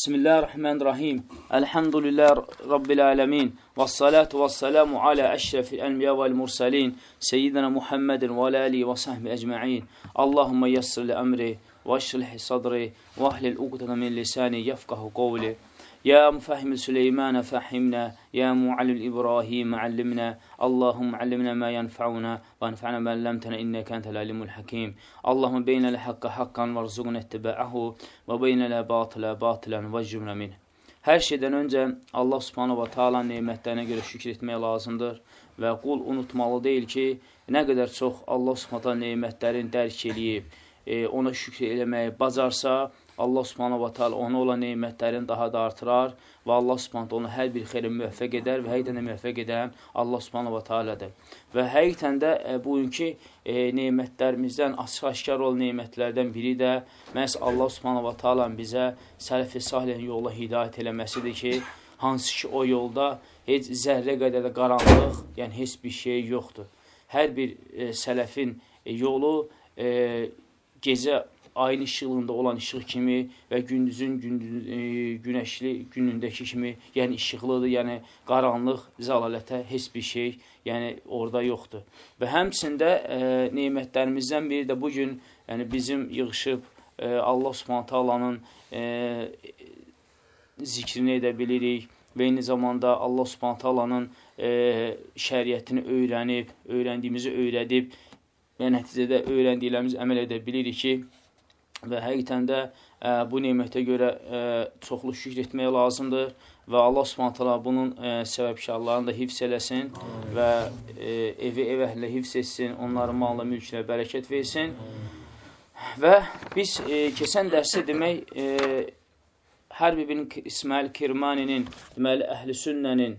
بسم الله الرحمن الرحيم الحمد لله رب العالمين والصلاة والسلام على أشرف الأنبياء والمرسلين سيدنا محمد والآلي آله وصحبه أجمعين اللهم يسر لأمري واشرح صدري وأهل عقدة من لساني يفقه قولي يا مفهم سليمان فهمنا يا معلم إبراهيم علمنا اللهم علمنا ما ينفعنا وانفعنا ما علمتنا إنك أنت العليم الحكيم اللهم بين الحق حقا وارزقنا اتباعه وبين الباطل باطلا واجبنا منه Hər şeydən öncə Allah subhanahu wa ta'ala neymətlərinə görə şükür etmək lazımdır və qul unutmalı deyil ki, nə qədər çox Allah subhanahu wa ta'ala neymətlərin dərk eləyib, e, ona şükür eləməyi bacarsa, Allah subhanahu wa ta'ala ona olan neymətlərini daha da artırar və Allah subhanahu onu hər bir xeyri müvəffəq edər və həqiqətən də müvəffəq edən Allah subhanahu wa ta'aladır. Və həqiqətən də e, bugünkü e, neymətlərimizdən açıq-aşkar olan neymətlərdən biri də məhz Allah subhanahu wa ta'ala bizə sələf-i salihin yola hidayət eləməsidir ki, hansı ki o yolda heç zərrə qədər də qaranlıq, yəni heç bir şey yoxdur. Hər bir e, sələfin e, yolu e, gecə ayın işığında olan işıq kimi və gündüzün gündüz, e, günəşli günündəki kimi, yəni işıqlıdır, yəni qaranlıq, zəlalətə heç bir şey, yəni orada yoxdur. Və həmçində e, nemətlərimizdən biri də bugün yəni bizim yığışıb e, Allah Subhanahu taalanın e, zikrini edə bilirik və eyni zamanda Allah Subhanahu taalanın e, şəriətini öyrənib, öyrəndiyimizi öyrədib və nəticədə öyrəndiklərimiz əməl edə bilirik ki, və həqiqətən də ə, e, bu nemətə görə ə, e, çoxlu şükr etmək lazımdır və Allah Subhanahu bunun ə, e, səbəbkarlarını da hifz eləsin Amin. və ə, evi ev əhli hifz etsin, onların malına, mülkünə bərəkət versin. Və biz ə, keçən dərsi demək ə, hər bir İsmail Kirmaninin, deməli əhl-i sünnənin,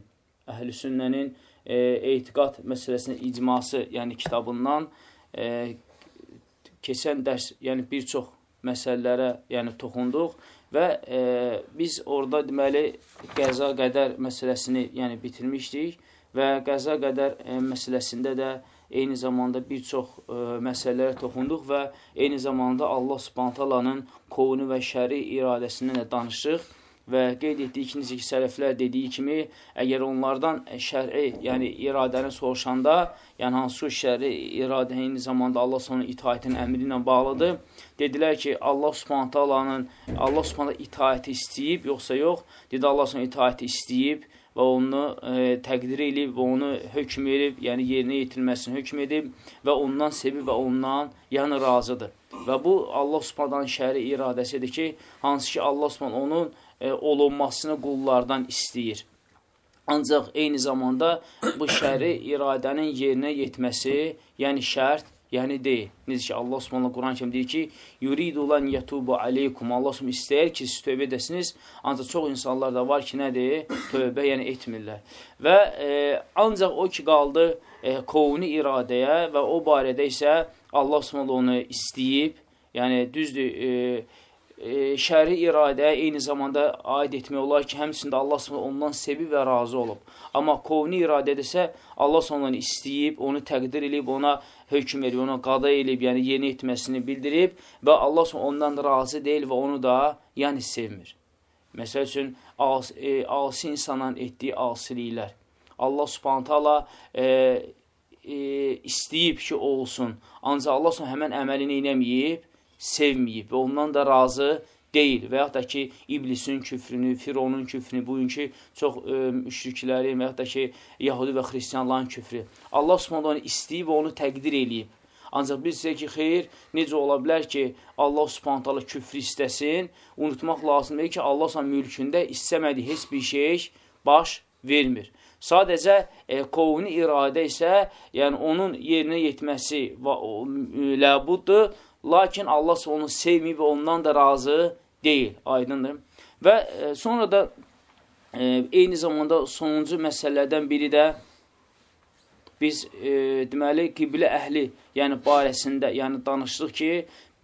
əhl-i sünnənin e, etiqad məsələsinin icması, yəni kitabından e, keçən dərs, yəni bir çox məsələlərə yəni toxunduq və e, biz orada deməli qəza qədər məsələsini yəni bitirmişdik və qəza qədər e, məsələsində də eyni zamanda bir çox e, məsələlərə toxunduq və eyni zamanda Allah Subhanahu qovunu və şəri iradəsindən də danışdıq və qeyd etdiyi ikinci ki, sələflər dediyi kimi, əgər onlardan şəri, yəni iradəni soruşanda, yəni hansı şəri iradə eyni zamanda Allah sonra itaətin əmri ilə bağlıdır, dedilər ki, Allah subhanətə Allahın, Allah subhanətə itaəti istəyib, yoxsa yox, dedi Allah sonra itaəti istəyib və onu e, təqdir edib və onu hökm edib, yəni yerinə yetirilməsini hökm edib və ondan sevib və ondan yəni razıdır. Və bu Allah subhanətənin şəri iradəsidir ki, hansı ki Allah subhanət onun e, olunmasını qullardan istəyir. Ancaq eyni zamanda bu şəri iradənin yerinə yetməsi, yəni şərt, yəni deyil. Necə ki, Allah Subhanahu Quran kimi deyir ki, "Yuridu lan yatubu aleykum." Allah Subhanahu istəyir ki, siz tövbə edəsiniz. Ancaq çox insanlar da var ki, nədir? Tövbə yəni etmirlər. Və e, ancaq o ki qaldı e, qovuni iradəyə və o barədə isə Allah Subhanahu onu istəyib, yəni düzdür, e, e, şəri iradəyə eyni zamanda aid etmək olar ki, həmçində Allah s.ə. ondan sevib və razı olub. Amma qovni iradədirsə, Allah s.ə. istəyib, onu təqdir edib, ona hökm edib, ona qada edib, yəni yeni etməsini bildirib və Allah s.ə. ondan razı deyil və onu da yəni sevmir. Məsəl üçün, as, e, asi insanın etdiyi asiliklər. Allah subhanətə Allah e, e, istəyib ki, olsun. Ancaq Allah s.ə. həmən əməlini inəməyib, sevməyib və ondan da razı deyil və yaxud da ki, iblisin küfrünü, fironun küfrünü, bugünkü çox e, müşriklərin və yaxud da ki, yahudi və xristiyanların küfrü. Allah subhanə onu istəyib və onu təqdir eləyib. Ancaq biz deyək ki, xeyr, necə ola bilər ki, Allah subhanətələ küfrü istəsin, unutmaq lazımdır ki, Allah subhanə mülkündə istəmədiyi heç bir şey baş vermir. Sadəcə e, qovuni iradə isə, yəni onun yerinə yetməsi və ləbuddur, Lakin Allah onu sevməyib və ondan da razı deyil, aydındır. Və e, sonra da e, eyni zamanda sonuncu məsələlərdən biri də biz e, deməli qiblə əhli, yəni barəsində, yəni danışdıq ki,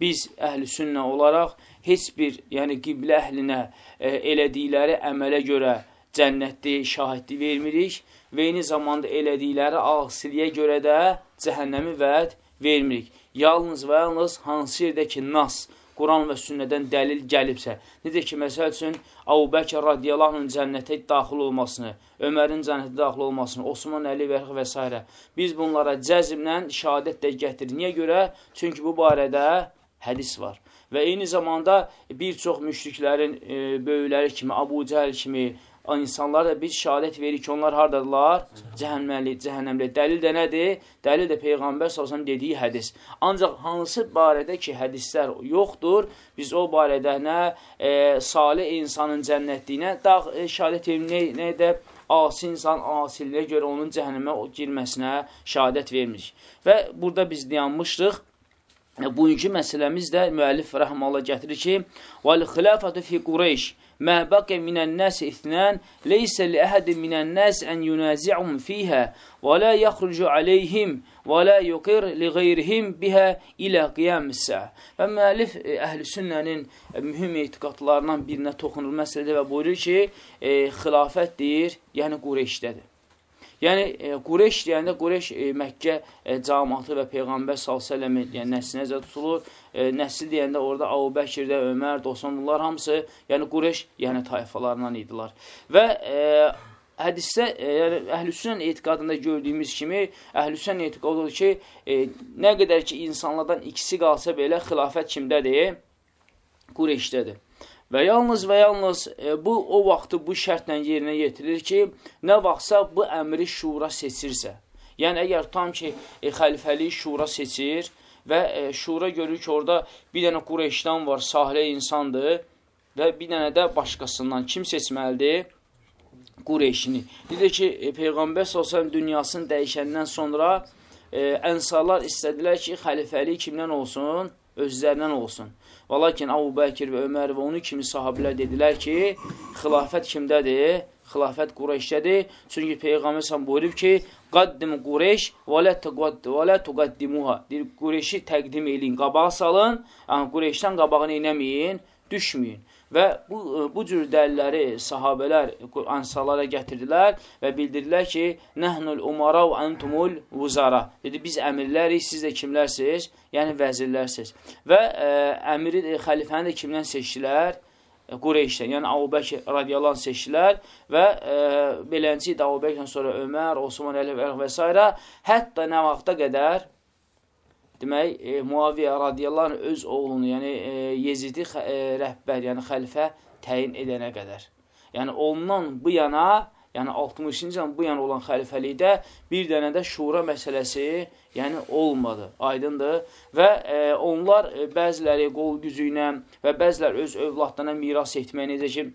biz əhli sünnə olaraq heç bir, yəni qiblə əhlinə e, elədikləri əmələ görə cənnətli, şahidli vermirik və eyni zamanda elədikləri asiliyə görə də cəhənnəmi vəd vermirik. Yalnız və yalnız hansı yerdə ki, nas, Quran və sünnədən dəlil gəlibsə, necə ki, məsəl üçün, Abu Bəkir radiyallahu cənnətə daxil olmasını, Ömərin cənnətə daxil olmasını, Osman Əli və, və s. Biz bunlara cəzimlə şəhadət də gətirir. Niyə görə? Çünki bu barədə hədis var. Və eyni zamanda bir çox müşriklərin e, böyükləri kimi, Abu Cəhəl kimi, insanlar da biz şəhadət veririk ki, onlar hardadırlar? Cəhənnəmli, cəhənnəmli. Dəlil də nədir? Dəlil də Peyğəmbər salsam dediyi hədis. Ancaq hansı barədə ki, hədislər yoxdur, biz o barədə nə e, salih insanın cənnətliyinə dağ e, şəhadət verir, nə, nə də asi insan asilliyə görə onun cəhənnəmə girməsinə şəhadət vermirik. Və burada biz dayanmışdıq. Bugünkü məsələmiz də müəllif rəhməllah gətirir ki, Məhbəqə minən nəs ithnən, leysə li əhədi minən nəs ən yunəzi'um fiyhə, və lə yəxrucu aleyhim, və lə yuqir li qeyrihim bihə ilə qiyəmsə. Və müəllif e, əhl-i sünnənin e, mühüm etiqatlarından birinə toxunur məsələdə və buyurur ki, e, xilafət deyir, yəni Qureyşdədir. Yəni e, Qureyş deyəndə Qureyş e, Məkkə e, cəmaatı və peyğəmbər sallallahu əleyhi və səlləm yəni nəslinə tutulur E, nəsli deyəndə orada Abu Bəkirdə, Ömər, Dosan, bunlar hamısı, yəni Qureş, yəni tayfalarından idilər. Və e, hədisdə, e, yəni əhlüsünən etiqadında gördüyümüz kimi, əhlüsünən etiqadı odur ki, e, nə qədər ki, insanlardan ikisi qalsa belə xilafət kimdədir? Qureşdədir. Və yalnız və yalnız e, bu o vaxtı bu şərtlə yerinə yetirilir ki, nə vaxtsa bu əmri şura seçirsə. Yəni, əgər tam ki, e, xəlifəli şura seçir və e, şura görür ki, orada bir dənə Qureyşdən var, sahilə insandır və bir dənə də başqasından kim seçməlidir? Qureyşini. Dedir ki, e, Peyğəmbər s.ə.v dünyasını dəyişəndən sonra e, ənsarlar istədilər ki, xəlifəli kimdən olsun? Özlərindən olsun. Və lakin Abu Bəkir və Ömər və onun kimi sahabilər dedilər ki, xilafət kimdədir? Xilafət Qureyşdədir. Çünki Peyğəmbər sən buyurub ki, Qaddim Qureyş və lə tuqaddimuha. Deyir, Qureyşi təqdim eləyin, qabağa salın, yəni Qureyşdən qabağını eləməyin, düşməyin. Və bu, e, bu cür dəlilləri sahabələr ansalara gətirdilər və bildirdilər ki, Nəhnul umara və entumul vuzara. Dedi, biz əmirlərik, siz də kimlərsiniz? Yəni vəzirlərsiniz. Və ə, e, əmiri, e, xəlifəni də kimdən seçdilər? Qureyşdən, yəni Avubəkir radiyallahu seçdilər və e, beləncə də Avubəkirdən sonra Ömər, Osman Əli və s. Hətta nə vaxta qədər demək, e, Muaviyyə radiyallahu anh öz oğlunu, yəni e, Yezidi e, rəhbər, yəni xəlifə təyin edənə qədər. Yəni ondan bu yana, yəni 60-cı ildən bu yana olan xəlifəlikdə bir dənə də şura məsələsi, yəni olmadı, aydındır. Və e, onlar e, bəziləri qol gücü ilə və bəzilər öz övladlarına miras etməyə necə ki,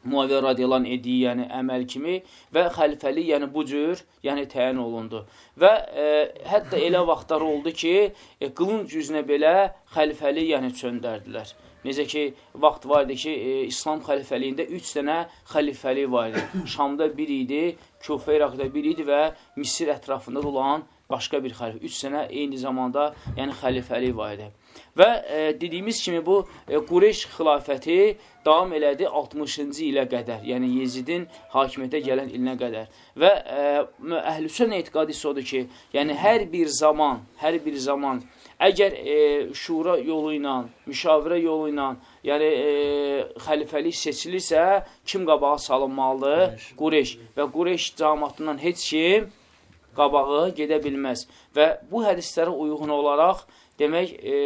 Muaviyyə radiyallahu ediyi, yəni əməl kimi və xəlifəli, yəni bu cür, yəni təyin olundu. Və e, hətta elə vaxtlar oldu ki, e, qılınc yüzünə belə xəlifəli, yəni çöndərdilər. Necə ki, vaxt var idi ki, e, İslam xəlifəliyində üç dənə xəlifəli var idi. Şamda bir idi, Kufə İraqda bir idi və Misir ətrafında olan başqa bir xəlifə. Üç sənə eyni zamanda yəni xəlifəli var idi. Və e, dediyimiz kimi bu e, Qureyş xilafəti davam elədi 60-cı ilə qədər, yəni Yezidin hakimiyyətə gələn ilinə qədər. Və e, əhlüsün etiqadı isə odur ki, yəni hər bir zaman, hər bir zaman əgər e, şura yolu ilə, müşavirə yolu ilə, yəni e, xəlifəlik seçilirsə, kim qabağa salınmalıdır? Qureyş. Və Qureyş cəmatından heç kim qabağı gedə bilməz. Və bu hədislərə uyğun olaraq Demək, e,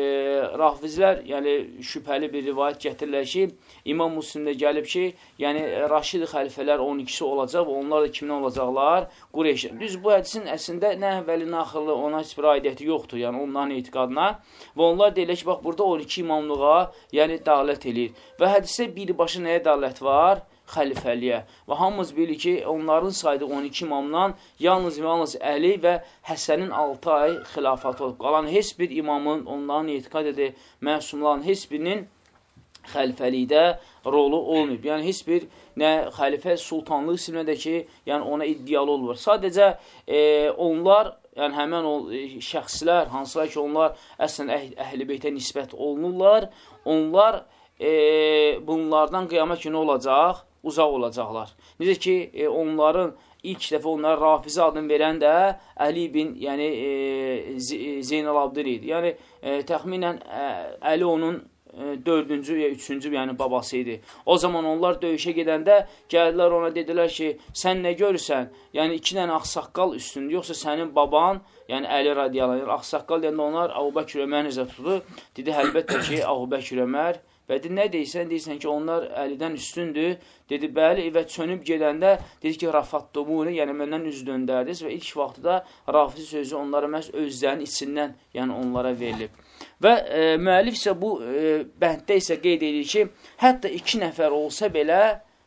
rafizlər, yəni şübhəli bir rivayət gətirirlər ki, İmam Müslimdə gəlib ki, yəni Raşid xəlifələr 12-si olacaq və onlar da kimdən olacaqlar? Qureyşdən. Düz bu hədisin əslində nə əvvəli, nə axırlı ona heç bir aidiyyəti yoxdur, yəni onların etiqadına. Və onlar deyilər ki, bax, burada 12 imamlığa, yəni dalət eləyir. Və hədisdə birbaşa nəyə dalət var? Xəlifəliyə. Və hamımız bilir ki, onların saydığı 12 imamdan yalnız yalnız Əli və Həsənin 6 ay xilafat olub. Qalan heç bir imamın, onların etiqad edir, məsumların heç birinin xəlifəlikdə rolu olmayıb. Yəni, heç bir nə xəlifə sultanlıq silmədə ki, yəni ona iddialı olur. Sadəcə e, onlar, yəni həmən o e, şəxslər, hansılar ki, onlar əslən əh əhl-i beytə nisbət olunurlar, onlar e, bunlardan qiyamət günü olacaq, uzaq olacaqlar. Necə ki, e, onların ilk dəfə onlara Rafizə adını verən də Əli bin, yəni e, e Zeynəl Abdir idi. Yəni, e, təxminən e, Əli onun e, dördüncü ya üçüncü yəni babası idi. O zaman onlar döyüşə gedəndə gəldilər ona dedilər ki, sən nə görürsən? Yəni iki dənə ağsaqqal üstündə, yoxsa sənin baban, yəni Əli radiyallahu anh, ağsaqqal deyəndə onlar Əbu Bəkir Ömər necə tutdu? Dedi, əlbəttə ki, Əbu Bəkir Ömər Və dedi, nə deyirsən? Deyirsən ki, onlar əlidən üstündür. Dedi, bəli, və çönüb gedəndə dedi ki, rafatdumuni, yəni məndən üz döndərdiniz və ilk vaxtda rafizi sözü onlara məhz özlərinin içindən, yəni onlara verilib. Və e, müəllif isə bu e, bənddə isə qeyd edir ki, hətta iki nəfər olsa belə,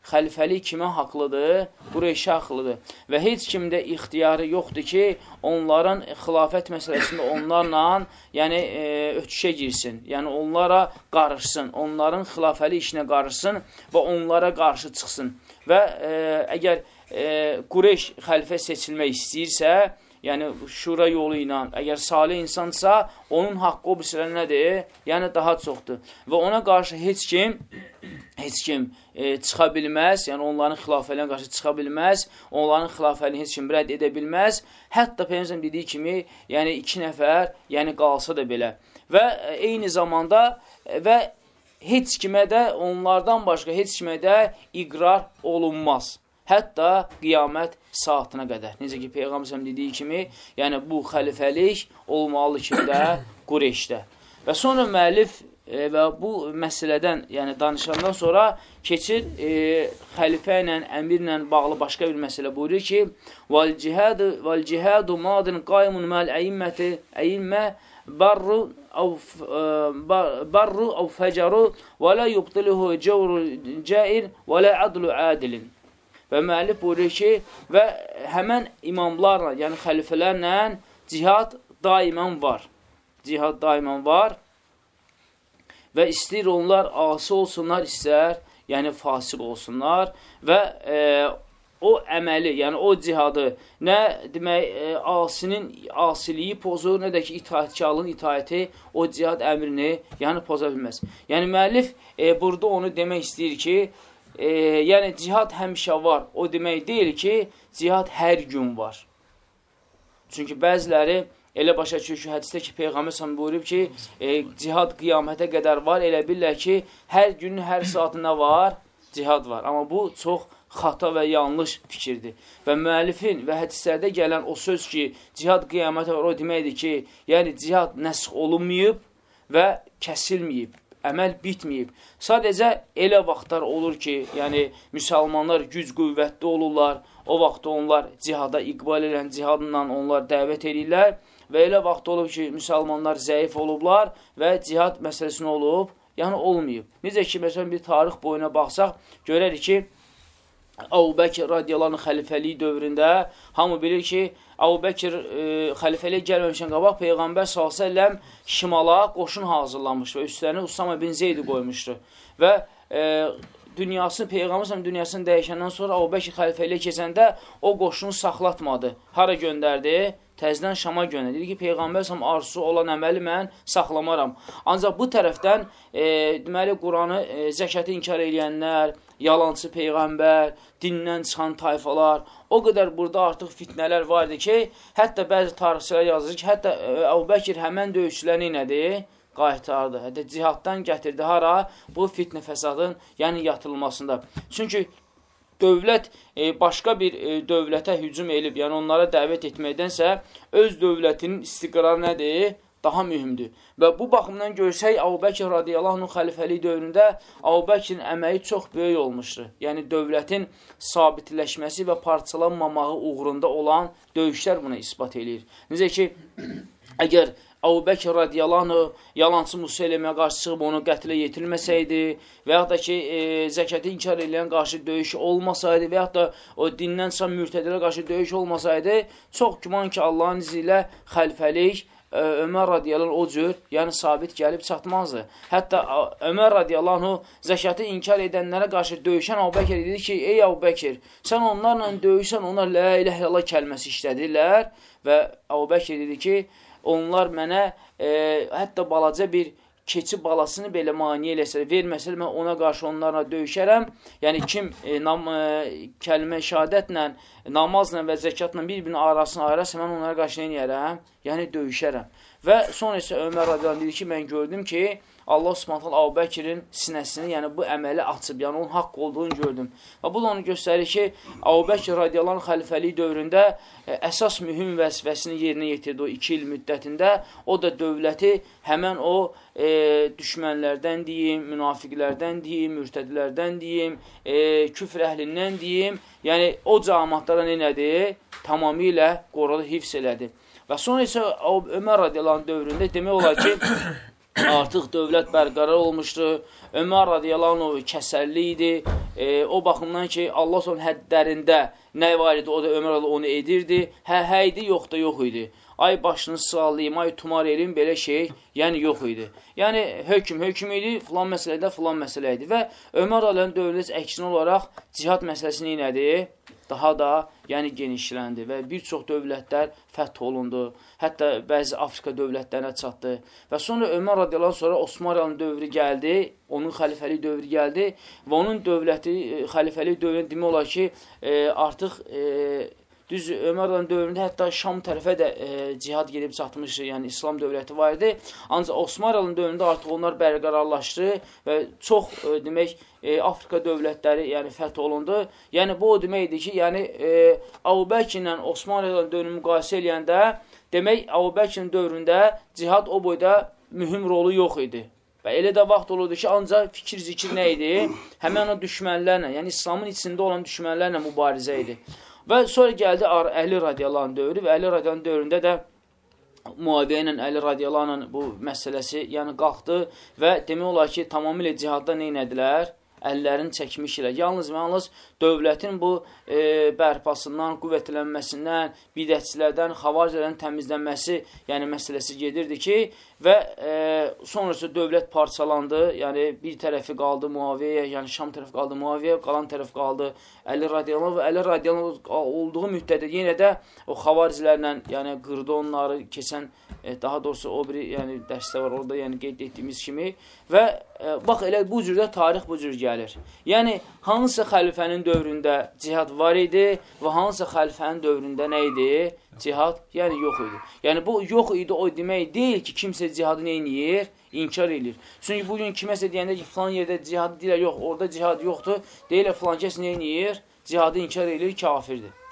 xəlifəlik kimə haqlıdır? Qureyşə haqlıdır. Və heç kimdə ixtiyarı yoxdur ki, onların xilafət məsələsində onlarla yəni, e, ötüşə girsin. Yəni, onlara qarışsın, onların xilafəli işinə qarışsın və onlara qarşı çıxsın. Və e, əgər e, Qureyş xəlifə seçilmək istəyirsə, yəni şura yolu ilə, əgər salih insansa, onun haqqı o birisilə nədir? Yəni, daha çoxdur. Və ona qarşı heç kim heç kim e, çıxa bilməz, yəni onların xilafəlinə qarşı çıxa bilməz, onların xilafəlini heç kim rədd edə bilməz. Hətta Peyyəmsəm dediyi kimi, yəni iki nəfər, yəni qalsa da belə. Və e, eyni zamanda e, və heç kimə də onlardan başqa heç kimə də iqrar olunmaz hətta qiyamət saatına qədər. Necə ki, Peyğəmbər dediyi kimi, yəni bu xəlifəlik olmalı kimdə? Qureşdə. Və sonra müəllif e, və bu məsələdən, yəni danışandan sonra keçir e, xəlifə ilə, əmirlə bağlı başqa bir məsələ buyurur ki, "Val cihad, val cihadu madin qaymun mal əyimməti, əyimmə barru e, aw barru aw fajaru və la yubtiluhu cawru ca'il və la adlu adilin." Və müəllif buyurur ki, və həmən imamlarla, yəni xəlifələrlə cihad daimən var. Cihad daimən var və istəyir onlar asi olsunlar, istər, yəni fasiq olsunlar və e, o əməli, yəni o cihadı nə demək, e, asinin asiliyi pozur, nə də ki, itaətkarlığın itaəti o cihad əmrini yəni poza bilməz. Yəni müəllif e, burada onu demək istəyir ki, e, yəni cihad həmişə var. O demək deyil ki, cihad hər gün var. Çünki bəziləri Elə başa düşür ki, hədisdə ki, Peyğəmbər səhəm buyurub ki, e, cihad qiyamətə qədər var. Elə bilirlər ki, hər günün, hər saatında var, cihad var. Amma bu çox xata və yanlış fikirdir. Və müəllifin və hədislərdə gələn o söz ki, cihad qiyamətə var, o deməkdir ki, yəni cihad nəsx olunmayıb və kəsilməyib əməl bitməyib. Sadəcə elə vaxtlar olur ki, yəni müsəlmanlar güc qüvvətli olurlar, o vaxtda onlar cihada iqbal edən cihadla onlar dəvət edirlər Və elə vaxt olub ki, müsəlmanlar zəif olublar və cihad məsələsinə olub, yəni olmayıb. Necə ki, məsələn, bir tarix boyuna baxsaq, görərik ki, Əbu Bəkir radiyalarının xəlifəliyi dövründə hamı bilir ki, Əbu Bəkir e, xəlifəliyə gəlməmişən qabaq Peyğəmbər s.ə.v şimala qoşun hazırlamış və üstlərini Usama bin Zeydi qoymuşdu. Və e, dünyasını, Peyğəmbər dünyasını dəyişəndən sonra Əbu Bəkir xəlifəliyə keçəndə o qoşunu saxlatmadı. Hara göndərdi? Təzdən Şama göndər. Dedi ki, Peyğəmbər səm arzusu olan əməli mən saxlamaram. Ancaq bu tərəfdən, e, deməli, Quranı, e, zəkəti inkar edənlər, yalancı Peyğəmbər, dindən çıxan tayfalar, o qədər burada artıq fitnələr var idi ki, hətta bəzi tarixçilər yazır ki, hətta e, Əbubəkir həmən döyüşçüləri nədir? qaytardı. Hətta cihaddan gətirdi hara? Bu fitnə fəsadın, yəni yatılmasında. Çünki dövlət e, başqa bir e, dövlətə hücum edib, yəni onlara dəvət etməkdənsə, öz dövlətinin istiqrarı nədir? Daha mühümdür. Və bu baxımdan görsək, Əbubəkir radiyallahu anh xəlifəlik dövründə Əbubəkirin əməyi çox böyük olmuşdur. Yəni, dövlətin sabitləşməsi və parçalanmamağı uğrunda olan döyüşlər buna ispat edir. Necə ki, əgər Əbu Bəkir radiyalanu yalançı Musa eləməyə qarşı çıxıb onu qətlə yetirməsəydi və yaxud da ki, e, zəkəti inkar edən qarşı döyüş olmasaydı və yaxud da o dindən çıxan mürtədələ qarşı döyüş olmasaydı, çox güman ki, Allahın izi ilə xəlfəlik Ömər radiyallahu o cür, yəni sabit gəlib çatmazdı. Hətta Ömər radiyallahu zəkatı inkar edənlərə qarşı döyüşən Əbubəkir dedi ki, ey Əbubəkir, sən onlarla döyüşsən, onlar la ilahe illallah kəlməsi işlədirlər və Əbubəkir dedi ki, onlar mənə e, hətta balaca bir keçi balasını belə mani eləsə, verməsə, mən ona qarşı onlarla döyüşərəm. Yəni, kim e, nam, e, kəlmə şəhadətlə, namazla və zəkatla bir-birinin arasını ayırarsa, mən onlara qarşı nə edərəm? Yəni, döyüşərəm. Və sonra isə Ömər radiyalan dedi ki, mən gördüm ki, Allah Subhanahu Abu Bəkirin sinəsini, yəni bu əməli açıb, yəni onun haqq olduğunu gördüm. Və bu da onu göstərir ki, Abu Bəkir radiyallahu xəlifəlik dövründə ə, e, əsas mühüm vəzifəsini yerinə yetirdi o 2 il müddətində. O da dövləti həmən o e, düşmənlərdən deyim, münafiqlərdən deyim, mürtədlərdən deyim, e, küfr əhlindən deyim, yəni o cəmaatlara nədir? Tamamilə qorudu, hifz elədi. Və sonra isə Ömər radiyallahu dövründə demək olar ki, artıq dövlət bərqərar olmuşdu. Ömər radiyallahu kəsərli idi. E, o baxımdan ki, Allah son həddlərində nə var idi, o da Ömər onu edirdi. Hə, hə idi, yox da yox idi. Ay başını sığallayım, ay tumar eləyim, belə şey, yəni yox idi. Yəni, hökm, hökm idi, filan məsələdə filan məsələ idi. Və Ömər radiyallahu dövlət əksin olaraq cihad məsələsini nədir? Daha da yəni genişləndi və bir çox dövlətlər fəth olundu. Hətta bəzi Afrika dövlətlərinə çatdı. Və sonra Ömər radiyallahu sonra Osmanlı dövrü gəldi, onun xəlifəlik dövrü gəldi və onun dövləti, e, xəlifəlik dövrü demək olar ki, e, artıq e, Düz Ömər dövründə hətta Şam tərəfə də e, cihad gedib çatmışdı, yəni İslam dövləti var idi. Ancaq Osmanlı dövründə artıq onlar bərqərarlaşdı və çox e, demək e, Afrika dövlətləri yəni fəth olundu. Yəni bu o deməkdir ki, yəni e, Əbubəkir ilə Osmanlı dövrünü müqayisə eləyəndə demək Əbubəkirin dövründə cihad o boyda mühüm rolu yox idi. Və elə də vaxt olurdu ki, ancaq fikir zikir nə idi? Həmən o düşmənlərlə, yəni İslamın içində olan düşmənlərlə mübarizə idi. Və sonra gəldi Əli radiyalan dövrü və Əli radiyalan dövründə də Muaviyyə ilə Əli radiyalanın bu məsələsi yəni qalxdı və demək olar ki, tamamilə cihadda nə edilər? əllərini çəkmişlər. Yalnız və yalnız dövlətin bu e, bərpasından, qüvvətlənməsindən, bidətçilərdən, xavaricələrdən təmizlənməsi, yəni məsələsi gedirdi ki, və e, sonrası dövlət parçalandı, yəni bir tərəfi qaldı Muaviyyə, yəni Şam tərəfi qaldı Muaviyyə, qalan tərəf qaldı Əli radiyallahu və Əli radiyallahu olduğu müddətdə yenə də o xavaricilərlə, yəni qırdı onları keçən e, daha doğrusu o biri yəni dərsdə var orada, yəni qeyd etdiyimiz kimi və e, bax elə bu cürdə tarix bu cür gəlir. Yəni hansısa xəlifənin dövründə cihad var idi və hansısa xəlifənin dövründə nə idi? Cihad, yəni yox idi. Yəni bu yox idi o demək deyil ki, kimsə cihadı nə edir? İnkar edir. Çünki bugün kiməsə deyəndə ki, filan yerdə cihad deyirlər, yox, orada cihad yoxdur. Deyirlər, filan kəs nə edir? Cihadı inkar edir, kafirdir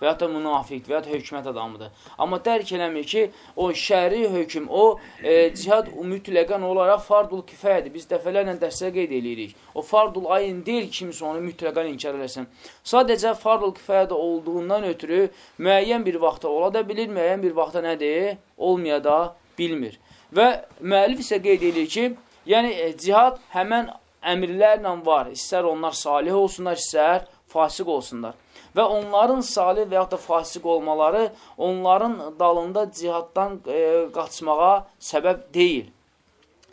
və ya da münafiqdir və ya da hökumət adamıdır. Amma dərk eləmir ki, o şəri hökm, o e, cihad mütləqən olaraq fardul kifayədir. Biz dəfələrlə dərsdə qeyd edirik. O fardul ayın deyil kimsə onu mütləqən inkar eləsin. Sadəcə fardul kifayədə olduğundan ötürü müəyyən bir vaxtda ola da bilir, müəyyən bir vaxtda nədir? Olmaya da bilmir. Və müəllif isə qeyd edir ki, yəni e, cihad həmən əmirlərlə var. İstər onlar salih olsunlar, istər fasiq olsunlar və onların salih və yaxud da fasiq olmaları onların dalında cihaddan e, qaçmağa səbəb deyil.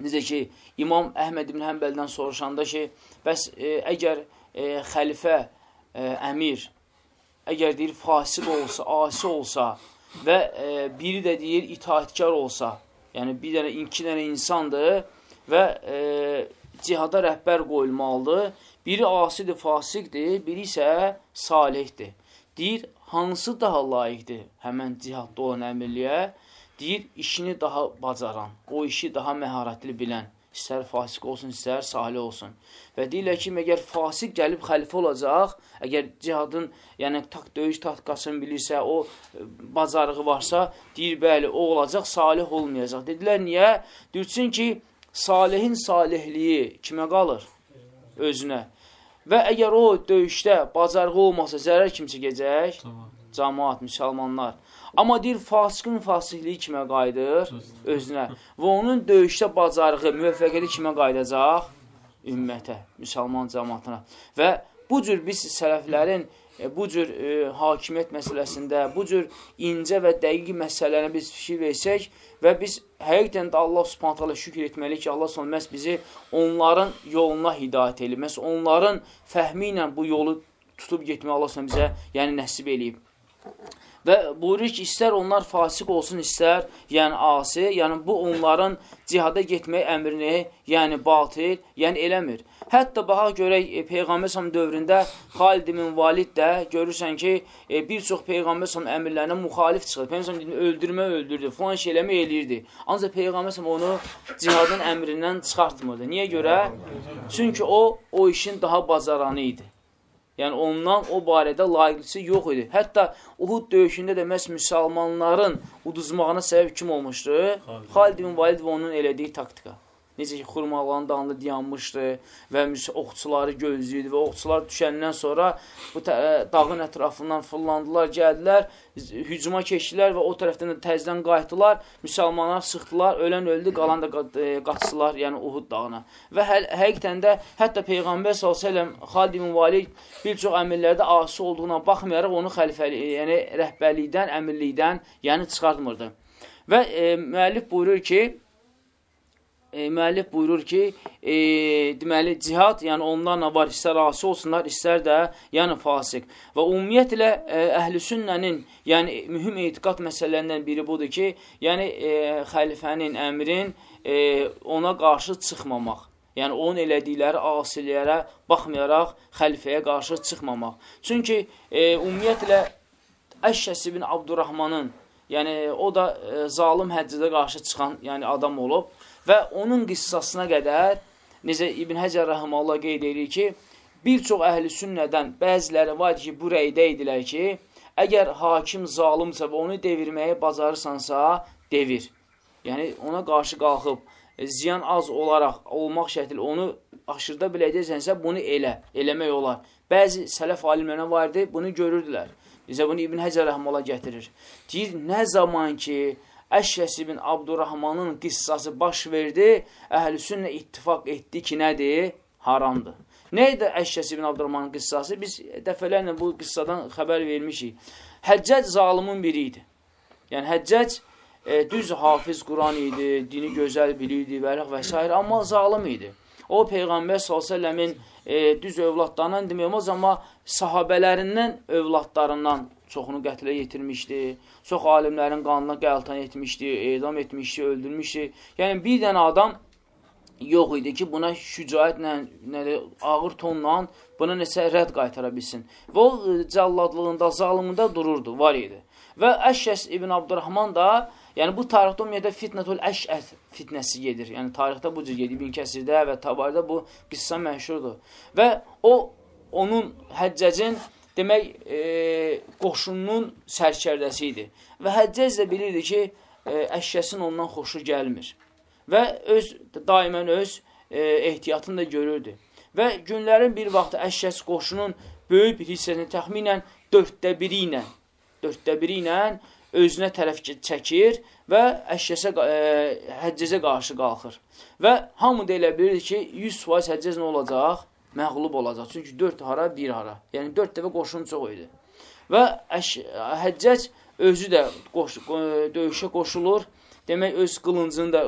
Necə ki, İmam Əhməd ibn Həmbəldən soruşanda ki, bəs e, əgər e, xəlifə, e, əmir, əgər deyir fasiq olsa, asi olsa və e, biri də deyir itaatkar olsa, yəni bir dənə, iki dənə insandır və e, cihada rəhbər qoyulmalıdır Biri asidir, fasiqdir, biri isə salihdir. Deyir, hansı daha layiqdir həmən cihadda olan əmirliyə? Deyir, işini daha bacaran, o işi daha məharətli bilən, istər fasiq olsun, istər salih olsun. Və deyirlər ki, məgər fasiq gəlib xəlifə olacaq, əgər cihadın, yəni tak, döyüş tatkasını bilirsə, o e, bacarığı varsa, deyir, bəli, o olacaq, salih olmayacaq. Dedilər, niyə? Deyirsin ki, salihin salihliyi kimə qalır? Özünə. Və əgər o döyüşdə bacarığı olmasa zərər kim çəkəcək? Camaat, müsəlmanlar. Amma deyir, fasiqin fasiqliyi kimə qayıdır? Özünə. Və onun döyüşdə bacarığı, müvəffəqiyyəti kimə qayıdacaq? Ümmətə, müsəlman cəmatına. Və bu cür biz sələflərin e, bu cür e, hakimiyyət məsələsində, bu cür incə və dəqiq məsələlərə biz fikir versək və biz həqiqətən də Allah subhanət hala şükür etməliyik ki, Allah sonra məhz bizi onların yoluna hidayət eləyib. Məhz onların fəhmi ilə bu yolu tutub getməyi Allah sonra bizə yəni nəsib eləyib. Və buyurur ki, istər onlar fasik olsun, istər yəni asi, yəni bu onların cihada getmək əmrini, yəni batil, yəni eləmir. Hətta baxa görək e, Peyğəmbər səhəm dövründə Xalid ibn Valid də görürsən ki, e, bir çox Peyğəmbər səhəm əmirlərinə müxalif çıxır. Peyğəmbər səhəm öldürmə öldürdü, filan şey eləmə eləyirdi. Ancaq Peyğəmbər səhəm onu cihadın əmrindən çıxartmırdı. Niyə görə? Çünki o, o işin daha bacaranı idi. Yəni ondan o barədə layiqlisi yox idi. Hətta Uhud döyüşündə də məhz müsəlmanların uduzmağına səbəb kim olmuşdu? Xalid ibn Valid və onun elədiyi taktika. Necə ki, xurmaların dalında dayanmışdı və oxçuları gözləyirdi və oxçular düşəndən sonra bu dağın ətrafından fırlandılar, gəldilər, hücuma keçdilər və o tərəfdən də təzdən qayıtdılar, müsəlmanlar sıxdılar, ölən öldü, qalan da qaçdılar, yəni Uhud dağına. Və hə həqiqətən də hətta Peyğəmbər s.ə.v Xalid ibn Valid bir çox əmirlərdə asi olduğuna baxmayaraq onu xəlifəli, yəni rəhbərlikdən, əmirlikdən, yəni çıxartmırdı. Və e, müəllif buyurur ki, e, müəllif buyurur ki, e, deməli, cihad, yəni onlarla var, istər rası olsunlar, istər də yəni fasik. Və ümumiyyətlə e, əhl-i sünnənin, yəni mühüm etiqat məsələlərindən biri budur ki, yəni e, xəlifənin, əmrin e, ona qarşı çıxmamaq. Yəni, onun elədikləri asiliyərə baxmayaraq xəlifəyə qarşı çıxmamaq. Çünki e, ümumiyyətlə Əşşəs ibn Abdurrahmanın, yəni o da e, zalim həccidə qarşı çıxan yəni, adam olub Və onun qissasına qədər, necə İbn Həcər Rəhəmallah qeyd edir ki, bir çox əhli sünnədən bəziləri var ki, bu rəydə idilər ki, əgər hakim zalımsa və onu devirməyə bacarırsansa, devir. Yəni, ona qarşı qalxıb, e, ziyan az olaraq, olmaq şəkil onu aşırda biləcəksənsə, bunu elə, eləmək olar. Bəzi sələf alimlərinə var idi, bunu görürdülər. Bizə bunu İbn Həcər Rəhəmallah gətirir. Deyir, nə zaman ki, Əşyəs ibn Abdurrahmanın qissası baş verdi, əhlüsünnə ittifaq etdi ki, nədir? Haramdır. Nə idi Əşyəs ibn Abdurrahmanın qissası? Biz dəfələrlə bu qıssadan xəbər vermişik. Həccəc zalimin biri idi. Yəni, Həccəc e, düz hafiz Quran idi, dini gözəl bilirdi və, və s. Amma zalim idi. O, Peyğəmbər s.ə.v-in e, düz övladlarından demək, amma sahabələrindən, övladlarından çoxunu qətlə yetirmişdi, çox alimlərin qanına qəltan etmişdi, edam etmişdi, öldürmüşdü. Yəni, bir dənə adam yox idi ki, buna şücaətlə, nədə, ağır tonla buna nəsə rədd qaytara bilsin. Və o e, cəlladlığında, zalımında dururdu, var idi. Və Əşəs ibn Abdurrahman da, yəni bu tarixdə ümumiyyətlə fitnətül əşət fitnəsi gedir. Yəni tarixdə bu cür gedir, İbn Kəsirdə və Tabarda bu qissa məşhurdur. Və o, onun həccəcin demək, e, qoşunun sərkərdəsi idi. Və Həccəz də bilirdi ki, e, əşyəsin ondan xoşu gəlmir. Və öz, daimən öz e, ehtiyatını da görürdü. Və günlərin bir vaxtı əşyəs qoşunun böyük bir hissəsini təxminən dörddə biri ilə, dörddə biri ilə özünə tərəf çəkir və əşyəsə, e, həccəzə qarşı qalxır. Və hamı da elə bilir ki, 100% həccəz nə olacaq? Məğlub olacaq. Çünki 4 hara, 1 hara. Yəni 4 dəfə qoşun çox idi. Və əş, Həccac özü də qoş, döyüşə qoşulur. Demək, öz qılıncını da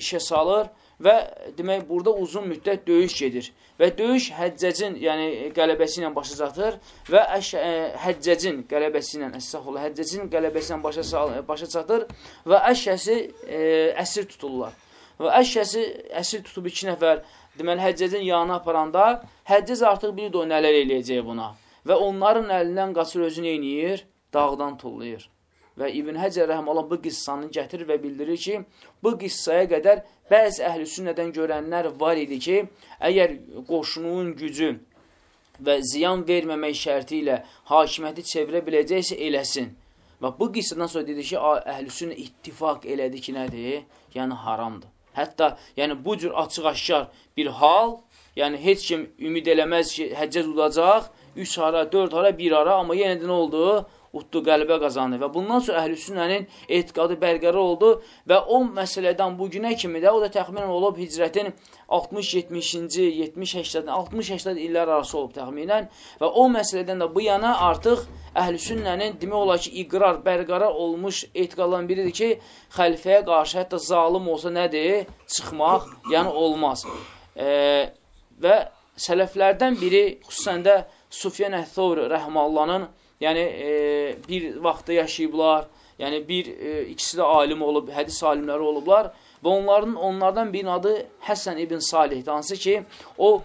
işə salır və demək, burada uzun müddət döyüş gedir. Və döyüş Həccəcin, yəni qələbəsi ilə başa çatır və əş, ə, Həccəcin qələbəsi ilə, əstəxullah, Həccəcin qələbəsi ilə başa, başa çatır və əşyəsi ə, əsir tuturlar. Və əşyəsi əsir tutub iki nəfər deməli, həccəcin yanına aparanda, həcciz artıq bir də o nələr eləyəcək buna. Və onların əlindən qaçır özünü eyniyir, dağdan tullayır. Və İbn Həcər rəhməllah bu qıssanı gətirir və bildirir ki, bu qıssaya qədər bəzi əhl-i sünnədən görənlər var idi ki, əgər qoşunun gücü və ziyan verməmək şərti ilə hakimiyyəti çevirə biləcəksə eləsin. Və bu qıssadan sonra dedi ki, əhl-i sünnə ittifaq elədi ki, nədir? Yəni haramdır. Hətta yəni bu cür açıq-aşkar bir hal, yəni heç kim ümid eləməz ki, həccəz udacaq, 3 ara, 4 ara, 1 ara, amma yenə də nə oldu? Utdu qəlbə qazandı və bundan sonra əhl-i sünnənin etiqadı bərqərar oldu və o məsələdən bu günə kimi də o da təxminən olub hicrətin 60-70-ci, 70-80, 60-80 illər arası olub təxminən və o məsələdən də bu yana artıq əhl-i sünnənin demək olar ki, iqrar, bərqərar olmuş etiqadların biridir ki, xəlifəyə qarşı hətta zalim olsa nədir? Çıxmaq, yəni olmaz. E, və sələflərdən biri, xüsusən də Sufyan Əhthor rəhmallahın yəni e, bir vaxtda yaşayıblar, yəni bir e, ikisi də alim olub, hədis alimləri olublar və onların onlardan birinin adı Həsən ibn Salihdir, hansı ki, o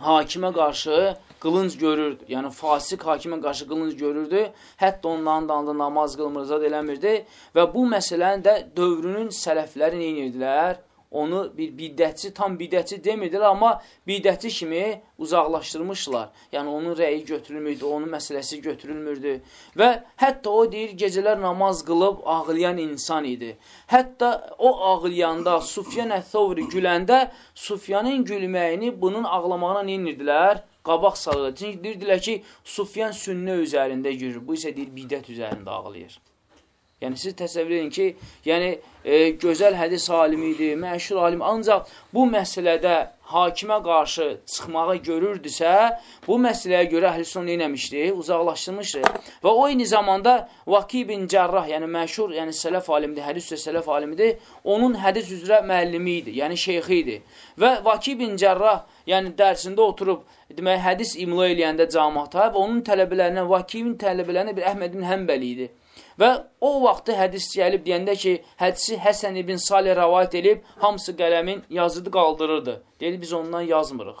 hakimə qarşı qılınc görürdü. Yəni, fasik hakimə qarşı qılınc görürdü. Hətta onların dalında namaz qılmırzad eləmirdi və bu məsələni də dövrünün sələfləri neynirdilər? Onu bir bidətçi, tam bidətçi demirdilər, amma bidətçi kimi uzaqlaşdırmışlar. Yəni, onun rəyi götürülmürdü, onun məsələsi götürülmürdü. Və hətta o deyir, gecələr namaz qılıb ağlayan insan idi. Hətta o ağlayanda, Sufyan Ət-Thovri güləndə, Sufyanın gülməyini bunun ağlamağına neyinirdilər? Qabaq salırlar. Çünki deyirdilər ki, Sufyan sünnə üzərində yürür. Bu isə deyir, bidət üzərində ağlayır. Yəni, siz təsəvvür edin ki, yəni, e, gözəl hədis alimi idi, məşhur alim, ancaq bu məsələdə hakimə qarşı çıxmağı görürdüsə, bu məsələyə görə əhl-i neynəmişdi? Uzaqlaşdırmışdı. Və o eyni zamanda Vaki bin Cərrah, yəni məşhur, yəni sələf alimidir, hədis üzrə sələf alimidir, onun hədis üzrə müəllimi idi, yəni şeyxi idi. Və Vaki bin Cərrah, yəni dərsində oturub, demək, hədis imla eləyəndə camata və onun tələbələrindən, Vakibin tələbələrindən bir Əhmədin Həmbəli idi. Və o vaxtı hədis gəlib deyəndə ki, hədisi Həsən ibn Salih rəvayət edib, hamısı qələmin yazıdı qaldırırdı. Deyil, biz ondan yazmırıq.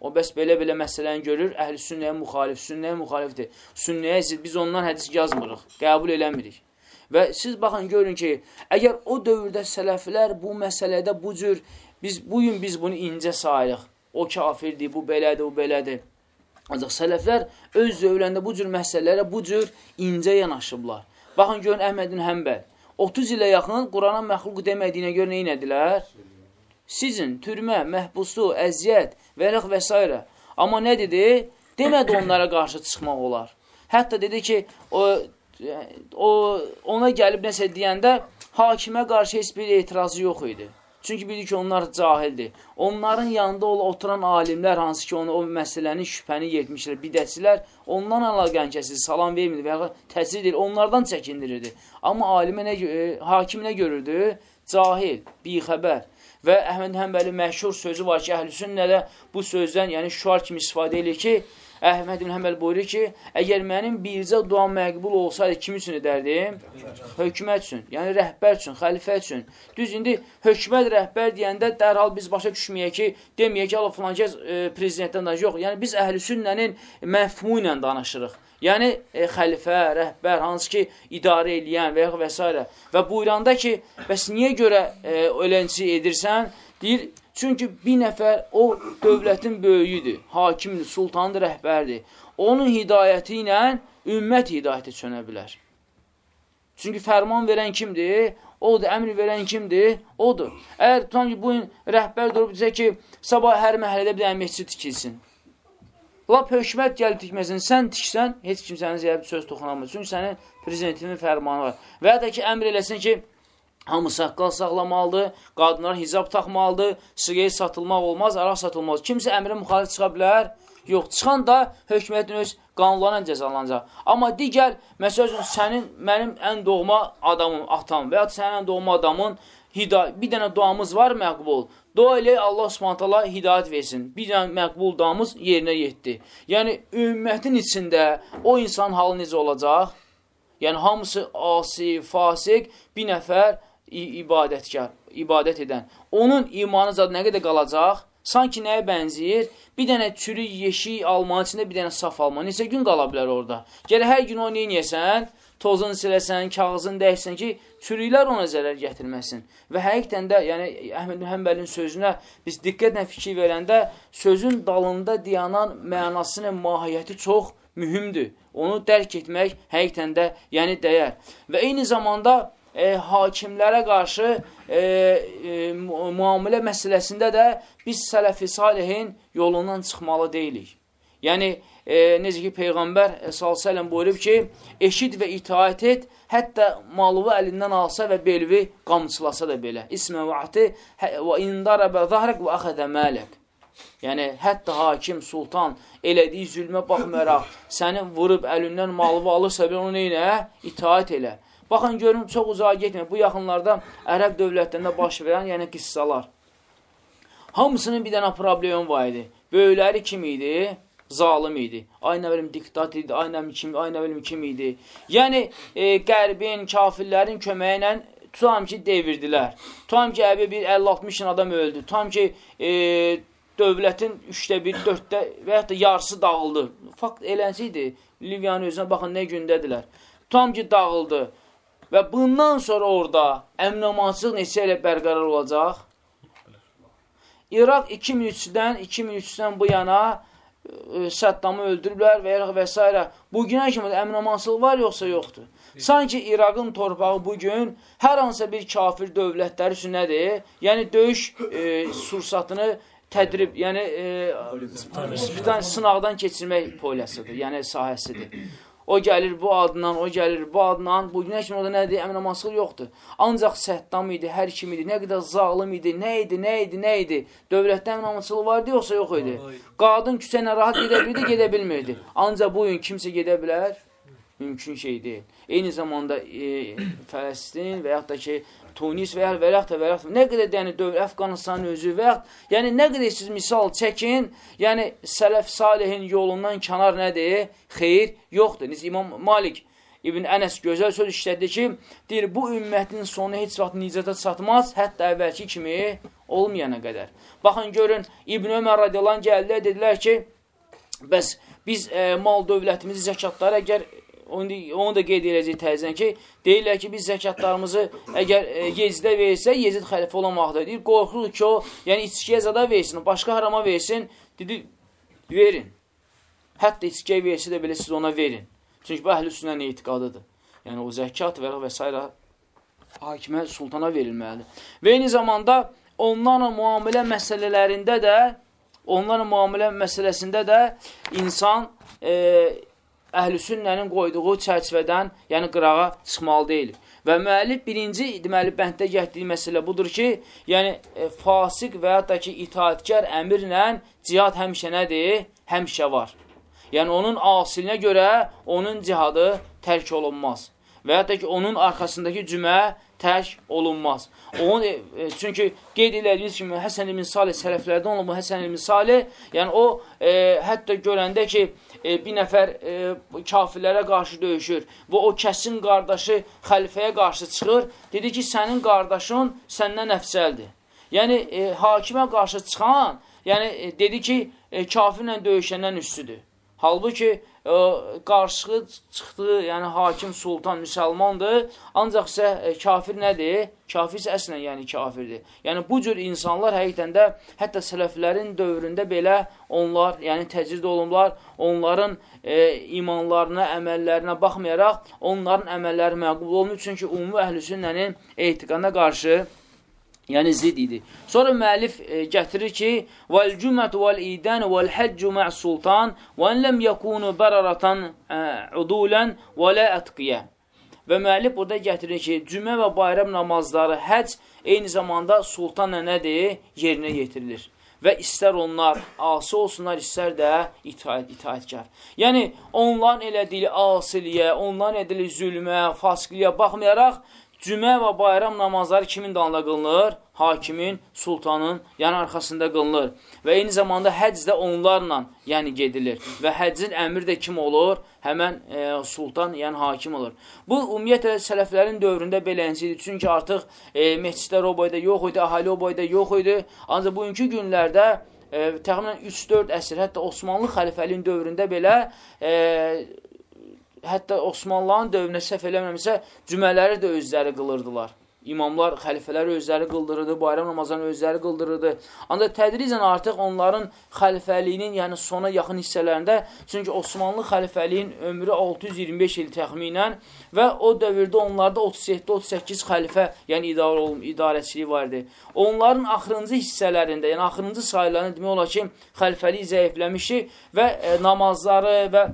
O bəs belə-belə məsələni görür, əhl-i sünnəyə müxalif, sünnəyə müxalifdir. Sünnəyə biz ondan hədis yazmırıq, qəbul eləmirik. Və siz baxın, görün ki, əgər o dövrdə sələflər bu məsələdə bu cür, biz, bugün biz bunu incə sayırıq. O kafirdir, bu belədir, bu belədir. Ancaq sələflər öz dövrəndə bu cür məsələlərə bu cür incə yanaşıblar. Baxın, görün, Əhmədin Həmbəl 30 ilə yaxın Qurana məxluq demədiyinə görə nə inədilər? Sizin türmə, məhbusu, əziyyət, vərəq və s. Amma nə dedi? Demədi onlara qarşı çıxmaq olar. Hətta dedi ki, o, o ona gəlib nəsə deyəndə hakimə qarşı heç bir etirazı yox idi. Çünki bilir ki, onlar cahildir. Onların yanında oturan alimlər, hansı ki, onu, o məsələni şübhəni yetmişlər, bidətçilər, ondan əlaqən kəsir, salam vermirdi və ya təsir edir, onlardan çəkindirirdi. Amma alimə nə, e, hakim nə görürdü? Cahil, bixəbər. Və Əhməd Həmbəli məşhur sözü var ki, əhl-i sünnədə bu sözdən, yəni şuar kimi istifadə edir ki, Əhməd ibn Həmbəl buyurur ki, əgər mənim bircə duam məqbul olsaydı, kim üçün edərdim? Hökumət üçün, yəni rəhbər üçün, xəlifə üçün. Düz, indi hökumət rəhbər deyəndə dərhal biz başa düşməyək ki, deməyək ki, Allah filankəs e, prezidentdən danışır. Yox, yəni biz əhl-i sünnənin məfhumu ilə danışırıq. Yəni, e, xəlifə, rəhbər, hansı ki, idarə eləyən və, və s. Və buyuranda ki, bəs niyə görə e, ölənçi edirsən? Deyir, Çünki bir nəfər o dövlətin böyüyüdür, hakimdir, sultandır, rəhbərdir. Onun hidayəti ilə ümmət hidayəti çönə bilər. Çünki fərman verən kimdir? Odur, əmr verən kimdir? Odur. Əgər tutan ki, bu gün rəhbər durub deyəcək ki, sabah hər məhəllədə bir mescid tikilsin. Lap hökumət gəlib tikməsin, sən tiksən, heç kim sənin zəyəb söz toxunamaz. Çünki sənin prezidentinin fərmanı var. Və ya da ki, əmr eləsin ki, Hamı saqqal saxlamalıdır, qadınlar hicab taxmalıdır, siqayət satılmaq olmaz, araq satılmaz. Kimsə əmrə müxalif çıxa bilər? Yox, çıxan da hökumətin öz qanunlarla cəzalanacaq. Amma digər, məsəl üçün, sənin, mənim ən doğma adamım, atam və ya sənin ən doğma adamın hidayət, bir dənə duamız var məqbul. Dua elə Allah subhanətələ hidayət versin. Bir dənə məqbul duamız yerinə yetdi. Yəni, ümmətin içində o insan halı necə olacaq? Yəni, hamısı asi, fasik, bir nəfər ibadətkar, ibadət edən, onun imanı zad nə qədər qalacaq? Sanki nəyə bənziyir? Bir dənə çürü yeşik almanın içində bir dənə saf alma. Neçə gün qala bilər orada? Gələ hər gün onu neyəsən? Tozunu siləsən, kağızını dəyişsən ki, çürüklər ona zərər gətirməsin. Və həqiqdən də, yəni Əhməd Həmbəlin sözünə biz diqqətlə fikir verəndə sözün dalında dayanan mənasının mahiyyəti çox mühümdür. Onu dərk etmək həqiqdən də, yəni dəyər. Və eyni zamanda e, hakimlərə qarşı e, e, müamilə məsələsində də biz sələfi salihin yolundan çıxmalı deyilik. Yəni, e, necə ki, Peyğəmbər e, s.ə.v buyurub ki, eşid və itaət et, hətta malıvı əlindən alsa və belvi qamçılasa da belə. İsmə və ati və indarəbə zahrək və əxədə mələk. Yəni, hətta hakim, sultan elədiyi zülmə baxmayaraq, səni vurub əlindən malıvı alırsa, bir onu neynə? İtaət elə. Baxın, görün, çox uzağa getmir. Bu yaxınlarda ərəb dövlətlərində baş verən, yəni qıssalar. Hamısının bir dənə problemi var idi. Böyükləri kim idi? zalim idi. Ay nə bilim diktat idi, ay nə bilim kim, ay nə bilim kim idi. Yəni e, qərbin, kafirlərin köməyi ilə tutam ki, devirdilər. Tutam ki, əbi bir 50-60 adam öldü. Tutam ki, e, dövlətin üçdə bir, dörddə və yaxud da yarısı dağıldı. Fakt eləncə idi. Liviyanın özünə baxın, nə gündədirlər. Tutam ki, dağıldı. Və bundan sonra orada əmnəmansıq neçə ilə bərqərar olacaq? İraq 2003-dən 2003-dən bu yana ə, Səddamı öldürüblər və, və s. Bu günə kimi əmnəmansıq var yoxsa yoxdur? Sanki İraqın torpağı bugün hər hansısa bir kafir dövlətləri üçün nədir? Yəni döyüş e, sursatını tədrib, yəni e, sınaqdan keçirmək polyasıdır, yəni sahəsidir. O gəlir bu adından, o gəlir bu adından. Bu günə kimi orada nədir? Əminəmansıq yoxdur. Ancaq Səddam idi, hər kim idi, nə qədər zalım idi, nə idi, nə idi, nə idi. Dövlətdə əminəmansıqlı vardı, yoxsa yox idi. Qadın küçə ilə rahat gedə bildi, gedə bilmirdi. Ancaq bu gün kimsə gedə bilər? Mümkün şey deyil. Eyni zamanda e, Fələstin və yaxud da ki, Tunis və yaxud və yaxud da və yaxud nə qədər yəni dövlət Əfqanistanın özü və yaxud yəni nə qədər siz misal çəkin, yəni sələf salihin yolundan kənar nədir? Xeyr, yoxdur. Necə İmam Malik İbn Ənəs gözəl söz işlədi ki, deyir, bu ümmətin sonu heç vaxt nicətə çatmaz, hətta əvvəlki kimi olmayana qədər. Baxın, görün, İbn Ömər radiyalan gəldilər, dedilər ki, bəs biz e, mal dövlətimizi, zəkatları əgər onu, da qeyd edəcək təzən ki, deyirlər ki, biz zəkatlarımızı əgər e, Yezidə versə, Yezid xəlifə olamaqdır. Deyir, qorxur ki, o, yəni içkiyə zada versin, başqa harama versin, dedi, verin. Hətta içkiyə versə də belə siz ona verin. Çünki bu əhl-i sünnən etiqadıdır. Yəni, o zəkat və, və s. hakimə, sultana verilməlidir. Və eyni zamanda onlarla müamilə məsələlərində də, onlarla müamilə məsələsində də insan e, əhl-i sünnənin qoyduğu çərçivədən, yəni qırağa çıxmalı deyil. Və müəllif birinci, deməli, bənddə gətirdiyi məsələ budur ki, yəni e, fasik və ya da ki, itaətkar əmirlə cihad həmişə nədir? Həmişə var. Yəni, onun asilinə görə onun cihadı tərk olunmaz. Və ya da ki, onun arxasındakı cümə tərk olunmaz. Onun, e, e, çünki qeyd elədiyiniz kimi, Həsən ibn Salih sələflərdən olan bu Həsən ibn Salih, yəni o, e, hətta görəndə ki, e, bir nəfər e, kafirlərə qarşı döyüşür və o kəsin qardaşı xəlifəyə qarşı çıxır, dedi ki, sənin qardaşın səndən əfsəldir. Yəni, e, hakimə qarşı çıxan, yəni e, dedi ki, e, kafirlə döyüşəndən üstüdür. Halbuki e, qarşığı çıxdığı, yəni hakim, sultan, müsəlmandır, ancaq isə e, kafir nədir? Kafir isə əslən yəni kafirdir. Yəni bu cür insanlar həqiqətən də hətta sələflərin dövründə belə onlar, yəni təcrid olunurlar, onların e, imanlarına, əməllərinə baxmayaraq onların əməlləri məqbul olunur, çünki ümumi əhlüsünnənin etiqana qarşı Yəni zid idi. Sonra müəllif e, gətirir ki: "Vel cümət vel idan vel həcc ma'a sultan və en lem yekunu bararatan e, udulan və la atqiya." Və müəllif burada gətirir ki, cümə və bayram namazları, həcc eyni zamanda sultanla nədir? Yerinə yetirilir. Və istər onlar asi olsunlar, istər də itaət, itaətkar. Yəni, onların elədiyi asiliyə, onların elədiyi zülmə, faskiliyə baxmayaraq, cümə və bayram namazları kimin dalında qılınır? Hakimin, sultanın yəni arxasında qılınır. Və eyni zamanda həcc də onlarla yəni gedilir. Və həccin əmri də kim olur? Həmən e, sultan, yəni hakim olur. Bu, ümumiyyətlə, sələflərin dövründə beləncə idi. Çünki artıq e, məscidlər o boyda yox idi, ahali o boyda yox idi. Ancaq bugünkü günlərdə e, təxminən 3-4 əsr, hətta Osmanlı xəlifəliyin dövründə belə e, hətta Osmanlıların dövründə səhv eləməmişsə, cümələri də özləri qılırdılar. İmamlar, xəlifələri özləri qıldırırdı, bayram namazlarını özləri qıldırırdı. Ancaq tədricən artıq onların xəlifəliyinin, yəni sona yaxın hissələrində, çünki Osmanlı xəlifəliyin ömrü 625 il təxminən və o dövrdə onlarda 37-38 xəlifə, yəni idarə olum, idarəçiliyi var idi. Onların axırıncı hissələrində, yəni axırıncı sayılarını demək olar ki, xəlifəlik zəifləmişi və e, namazları və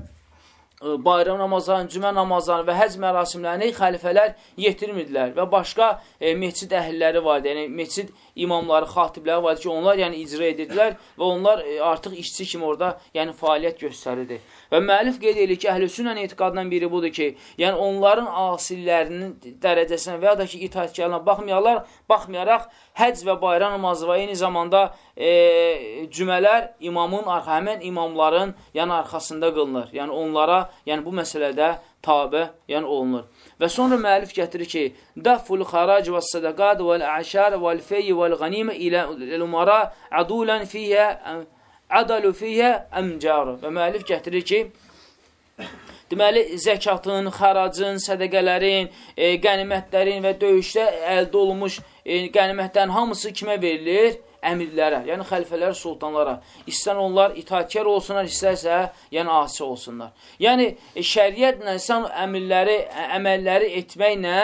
bayram namazlarını, cümə namazlarını və həc mərasimlərini xəlifələr yetirmirdilər. Və başqa e, meçid əhilləri vardı, yəni meçid imamları, xatibləri vardı ki, onlar yəni icra edirdilər və onlar e, artıq işçi kimi orada yəni fəaliyyət göstərirdi. Və müəllif qeyd edir ki, əhl-i sünnən etiqadından biri budur ki, yəni onların asillərinin dərəcəsinə və ya da ki, itaətkarlarına baxmayarlar, baxmayaraq həc və bayram namazı və eyni zamanda e, cümələr imamın, həmən imamların yəni arxasında qılınır. Yəni onlara, yəni bu məsələdə tabe yəni olunur. Və sonra müəllif gətirir ki, Dəfful xarac və sədəqad və əşər və feyy və qanimə ilə umara adulən fiyyə adalu fiyyə əmcarı. Və müəllif gətirir ki, Deməli, zəkatın, xaracın, sədəqələrin, e, qənimətlərin və döyüşdə əldə olunmuş e, qənimətlərin hamısı kimə verilir? Əmirlərə, yəni xəlifələr, sultanlara. İstən onlar itaatkar olsunlar, istərsə, yəni asi olsunlar. Yəni, e, şəriyyətlə sən əmirləri, əməlləri etməklə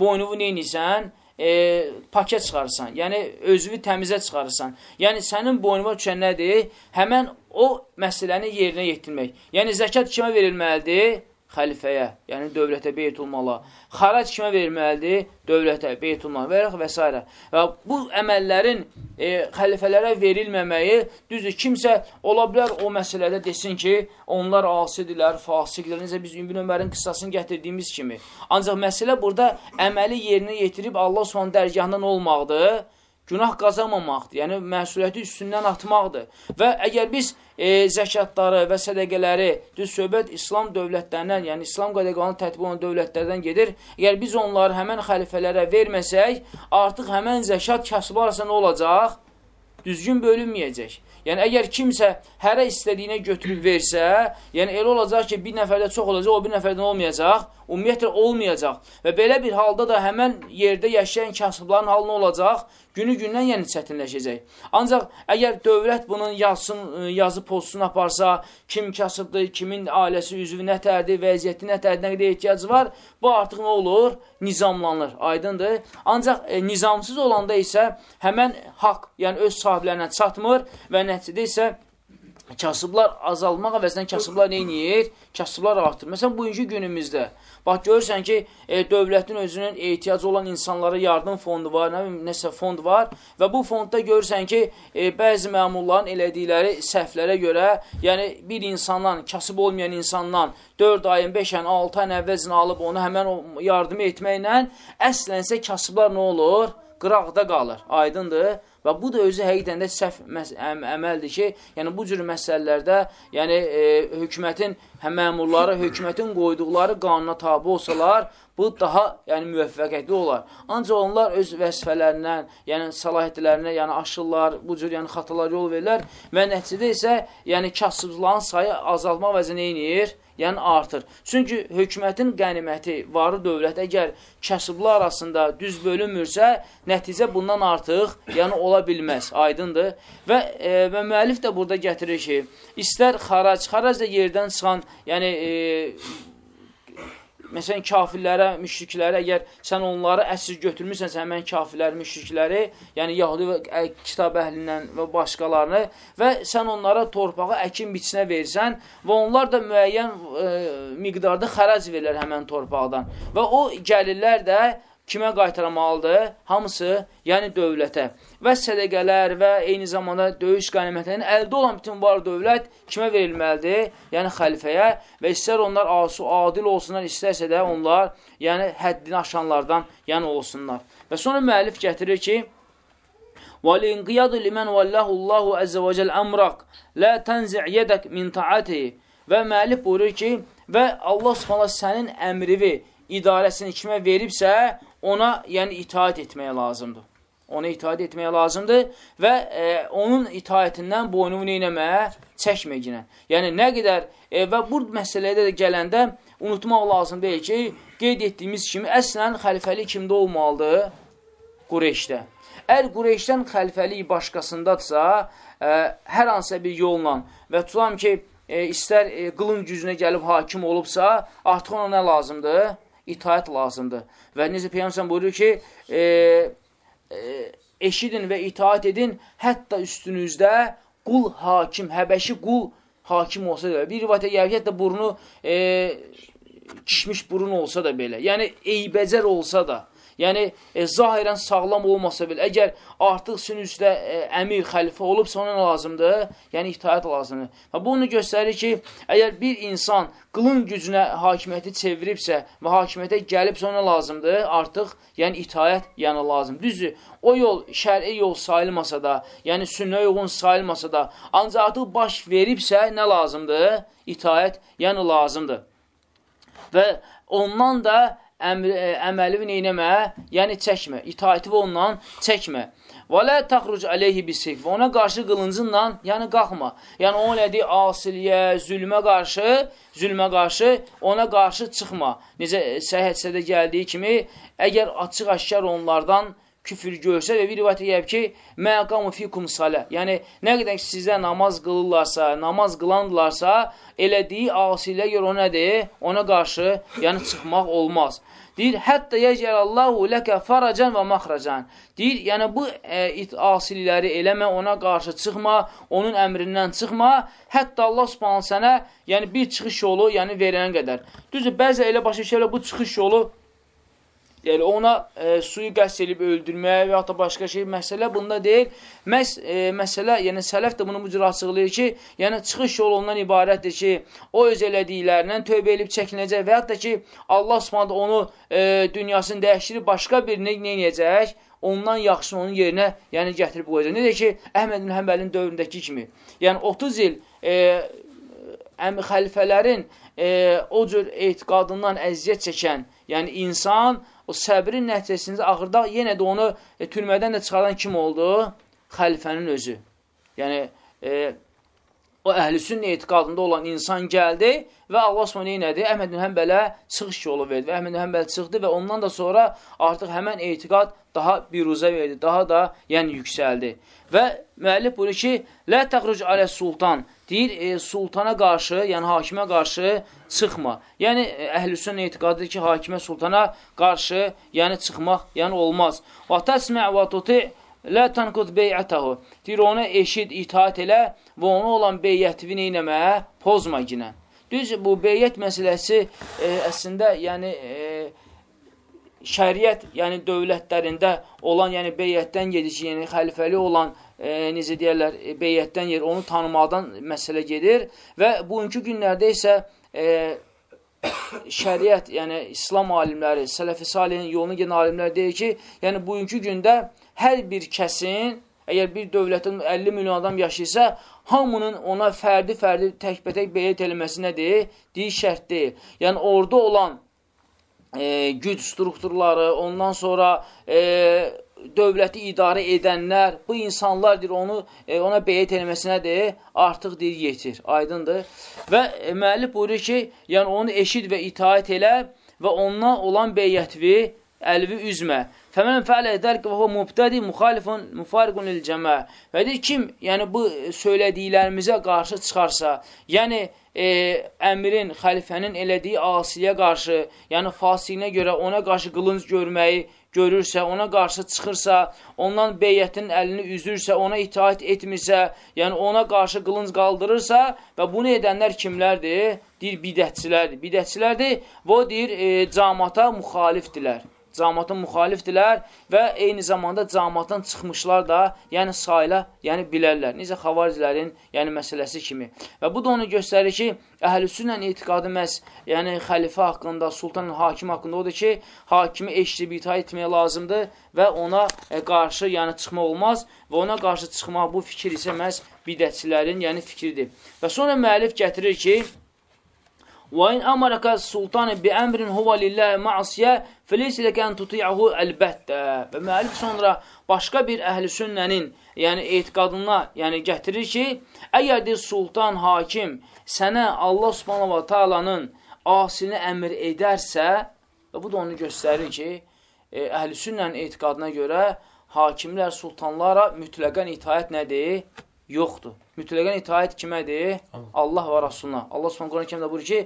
boynuvu neynisən? e, paket çıxarırsan, yəni özünü təmizə çıxarırsan. Yəni sənin boynuma düşən nədir? Həmən o məsələni yerinə yetirmək. Yəni zəkat kimə verilməlidir? Xəlifəyə, yəni dövlətə beytulmala, xarac kimə verməlidir? Dövlətə, beytulmala və, və s. Və bu əməllərin e, xəlifələrə verilməməyi, düzdür, kimsə ola bilər o məsələdə desin ki, onlar asidirlər, fasiqdirlər, necə biz Ümbün Ömərin qıssasını gətirdiyimiz kimi. Ancaq məsələ burada əməli yerinə yetirib Allah Osmanın dərgahından olmaqdır günah qazanmamaqdır. Yəni, məsuliyyəti üstündən atmaqdır. Və əgər biz e, zəkatları və sədəqələri, düz söhbət İslam dövlətlərindən, yəni İslam qədəqanı tətbiq olan dövlətlərdən gedir. Əgər biz onları həmən xəlifələrə verməsək, artıq həmən zəkat kasıbı arasında olacaq, düzgün bölünməyəcək. Yəni, əgər kimsə hərə istədiyinə götürüb versə, yəni elə olacaq ki, bir nəfərdə çox olacaq, o bir nəfərdən olmayacaq, ümumiyyətlə olmayacaq. Və belə bir halda da həmən yerdə yaşayan kasıbların halı nə olacaq? Günü-gündən yəni çətinləşəcək. Ancaq əgər dövlət bunun yazsın, e, yazı pozisunu aparsa, kim kasıbdır, kimin ailəsi üzvü nətərdir, vəziyyəti nətərdir, nə qədər ehtiyacı var, bu artıq nə olur? Nizamlanır, aydındır. Ancaq e, nizamsız olanda isə həmən haqq, yəni öz sahiblərinə çatmır və nəticədə isə kasıblar azalmaq əvəzindən kasıblar neyniyir? Kasıblar artır. Məsələn, bugünkü günümüzdə, bax, görürsən ki, e, dövlətin özünün ehtiyacı olan insanlara yardım fondu var, nə nəsə fond var və bu fondda görürsən ki, e, bəzi məmulların elədikləri səhvlərə görə, yəni bir insandan, kasıb olmayan insandan 4 ayın, 5 ayın, 6 ayın əvvəzini alıb onu həmən yardım etməklə əslənsə kasıblar nə olur? Qıraqda qalır, aydındır. Və bu da özü həqiqətən də səhv əm əməldir ki, yəni bu cür məsələlərdə, yəni e, hökumətin hə məmurları, hökumətin qoyduqları qanuna tabi olsalar, bu daha yəni müvəffəqiyyətli olar. Ancaq onlar öz vəzifələrindən, yəni səlahiyyətlərinə, yəni aşırlar, bu cür yəni xatalar yol verirlər və nəticədə isə yəni kasıbların sayı azalma vəzini eynir yəni artır. Çünki hökumətin qəniməti, varı dövlət əgər kasıblar arasında düz bölünmürsə, nəticə bundan artıq yəni ola bilməz, aydındır. Və, e, və müəllif də burada gətirir ki, istər xarac, xarac da yerdən çıxan, yəni e, məsələn, kafirlərə, müşriklərə, əgər sən onları əsir götürmüsənsə, həmən kafirləri, müşrikləri, yəni Yahudi və kitab əhlindən və başqalarını və sən onlara torpağı əkin biçinə versən və onlar da müəyyən e, miqdarda xərac verirlər həmən torpaqdan. Və o gəlirlər də kimə qaytarmalıdır? Hamısı, yəni dövlətə. Və sədəqələr və eyni zamanda döyüş qənimətlərinin əldə olan bütün var dövlət kimə verilməlidir? Yəni xəlifəyə və istər onlar asu, adil olsunlar, istərsə də onlar yəni həddini aşanlardan yəni olsunlar. Və sonra müəllif gətirir ki, وَالْاِنْقِيَادُ لِمَنْ وَاللَّهُ اللّٰهُ عَزَّ وَجَلْ أَمْرَقْ لَا تَنْزِعْ يَدَكْ مِنْ تَعَتِهِ Və müəllif buyurur ki, və Allah subhanallah sənin əmrivi, idarəsini kimə veribsə, ona yəni itaat etməyə lazımdır. Ona itaat etməyə lazımdır və e, onun itaətindən boynumu neynəməyə çəkməyinə. Yəni, nə qədər e, və bu məsələdə də gələndə unutmaq lazım deyil ki, qeyd etdiyimiz kimi, əslən xəlifəli kimdə olmalıdır? Qureyşdə. Əgər Qureyşdən xəlifəlik başqasındadsa, ə, e, hər hansısa bir yolla və tutam ki, e, istər e, qılın gücünə gəlib hakim olubsa, artıq ona nə lazımdır? İtaət lazımdır. Və necə Peyyəmsən buyurur ki, e, e, eşidin və itaət edin, hətta üstünüzdə qul hakim, həbəşi qul hakim olsa da, bir rivayətə gəlir ki, hətta burnu e, kişmiş burun olsa da belə, yəni eybəcər olsa da, yəni e, zahirən sağlam olmasa belə, əgər artıq sizin üstə e, əmir, xəlifə olubsa ona lazımdır? Yəni itaət lazımdır. Və bu onu göstərir ki, əgər bir insan qılın gücünə hakimiyyəti çeviribsə və hakimiyyətə gəlibsə ona lazımdır? Artıq yəni itaət yəni lazım. Düzdür, o yol şər'i yol sayılmasa da, yəni sünnə uyğun sayılmasa da, ancaq artıq baş veribsə nə lazımdır? İtaət yəni lazımdır. Və ondan da əmr, ə, əməli neynəmə, yəni çəkmə, itaəti və ondan çəkmə. Və lə təxruc əleyhi biseyf. Ona qarşı qılıncınla, yəni qalxma. Yəni o nədir? Asiliyə, zülmə qarşı, zülmə qarşı ona qarşı çıxma. Necə səhih hədisədə gəldiyi kimi, əgər açıq-aşkar onlardan küfür görsə və bir rivayət edib ki, məqamu fikum salə. Yəni, nə qədər sizə namaz qılırlarsa, namaz qılandılarsa, elədiyi asilə görə o nədir? Ona qarşı, yəni çıxmaq olmaz. Deyir, hətta yəcəlallahu ləkə faracan və maxracan. Deyir, yəni bu e, asililəri eləmə, ona qarşı çıxma, onun əmrindən çıxma. Hətta Allah subhanə sənə, yəni bir çıxış yolu, yəni verənə qədər. Düzdür, bəzi elə başa şeylə bu çıxış yolu Yəni ona e, suyu qəsd edib öldürmək və ya da başqa şey məsələ bunda deyil. Məs e, məsələ, yəni sələf də bunu bu cür açıqlayır ki, yəni çıxış yolu ondan ibarətdir ki, o öz elədiklərindən tövbə edib çəkinəcək və ya da ki, Allah Subhanahu onu e, dünyasını dəyişdirib başqa birini nə edəcək? Ondan yaxşı onun yerinə, yəni gətirib qoyacaq. Necə ki, Əhməd bin Həmbəlin dövründəki kimi. Yəni 30 il e, əmi xəlifələrin e, o cür etiqadından əziyyət çəkən, yəni insan o səbrin nəticəsində axırda yenə də onu e, türmədən də çıxaran kim oldu? Xəlifənin özü. Yəni, e, o əhlüsün etiqadında olan insan gəldi və Allah Osman nədir? Əhməd Həmbələ çıxış yolu verdi və Əhməd Həmbəl çıxdı və ondan da sonra artıq həmən etiqad daha biruzə verdi, daha da yəni yüksəldi. Və müəllif buyurur ki, Lə təxruc alə sultan, deyir, e, sultana qarşı, yəni hakimə qarşı çıxma. Yəni, e, əhlüsün etiqadıdır ki, hakimə sultana qarşı, yəni çıxmaq, yəni olmaz. Və təsmə və tuti lə tanqud beyətəhu. Deyir, ona eşid, itaat elə və ona olan beyyətivi neynəmə, pozma ginə. Düz, bu beyyət məsələsi e, əslində, yəni, e, şəriət, yəni dövlətlərində olan, yəni beyyətdən gedir ki, yəni xəlifəli olan e, necə deyərlər, e, beyyətdən yer, onu tanımaqdan məsələ gedir və bugünkü günlərdə isə e, şəriət, yəni İslam alimləri, sələfi salihin yolunu gedən alimlər deyir ki, yəni bugünkü gündə hər bir kəsin, əgər bir dövlətin 50 milyon adam yaşayırsa, hamının ona fərdi-fərdi təkbətək beyyət eləməsi nədir? Deyir, şərt deyil. Yəni orada olan e, güc strukturları, ondan sonra e, dövləti idarə edənlər, bu insanlardır, onu e, ona beyət eləməsinədir, artıq deyir, yetir, aydındır. Və e, müəllif buyurur ki, yəni onu eşid və itaət elə və ondan olan beyyətvi əlvi üzmə. Fəmən fəalə edər ki, və mubtədi müxalifun müfariqun il cəmə. Və deyir, kim yəni bu söylədiklərimizə qarşı çıxarsa, yəni e, əmirin, xəlifənin elədiyi asiyə qarşı, yəni fasiqinə görə ona qarşı qılınc görməyi, görürsə, ona qarşı çıxırsa, ondan beyyətin əlini üzürsə, ona itaat etmirsə, yəni ona qarşı qılınc qaldırırsa və bunu edənlər kimlərdir? Deyir, bidətçilərdir. Bidətçilərdir və o deyir, e, camata müxalifdirlər camatın müxalifdirlər və eyni zamanda camatdan çıxmışlar da, yəni sayla, yəni bilərlər. Necə xavaricilərin, yəni məsələsi kimi. Və bu da onu göstərir ki, əhlüsünlə etiqadı məhz, yəni xəlifə haqqında, sultan hakim haqqında odur ki, hakimi eşidib itaat etməyə lazımdır və ona e, qarşı, yəni çıxmaq olmaz və ona qarşı çıxmaq bu fikir isə məhz bidətçilərin, yəni fikridir. Və sonra müəllif gətirir ki, Və in əmərəkə sultanı bi əmrin huva lilləhi ma'asiyə fəleysi ləkə ən tuti'ahu əlbəttə. Və müəllif sonra başqa bir əhl-i sünnənin, yəni etiqadına yəni gətirir ki, əgər deyir sultan, hakim sənə Allah subhanahu wa ta'alanın asini əmr edərsə, və bu da onu göstərir ki, e, əhl-i sünnənin etiqadına görə hakimlər sultanlara mütləqən itaət nədir? Yoxdur. Mütləqən itaət kimədir? Allah və Rasuluna. Allah Subhanahu Quran kəmdə buyurur ki: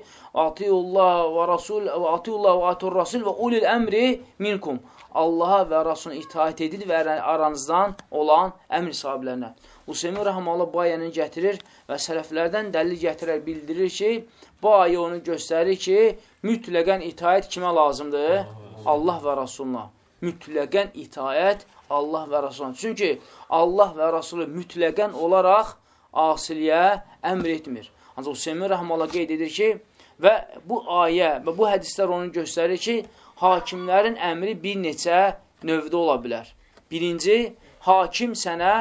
"Atiyullah və Rasul və atiyullah və atur Rasul və ulil əmri minkum." Allaha və Rasuluna itaət edin və aranızdan olan əmr sahiblərinə. Useymi Rəhmanullah bu ayəni gətirir və sələflərdən dəlil gətirər, bildirir ki, bu ayə onu göstərir ki, mütləqən itaət kimə lazımdır? Allah və Rasuluna. Mütləqən itayət Allah və Rasuluna. Çünki Allah və Rasulü mütləqən olaraq asiliyə əmr etmir. Ancaq Hüseymin Rəhmələ qeyd edir ki, və bu ayə və bu hədislər onu göstərir ki, hakimlərin əmri bir neçə növdə ola bilər. Birinci, hakim sənə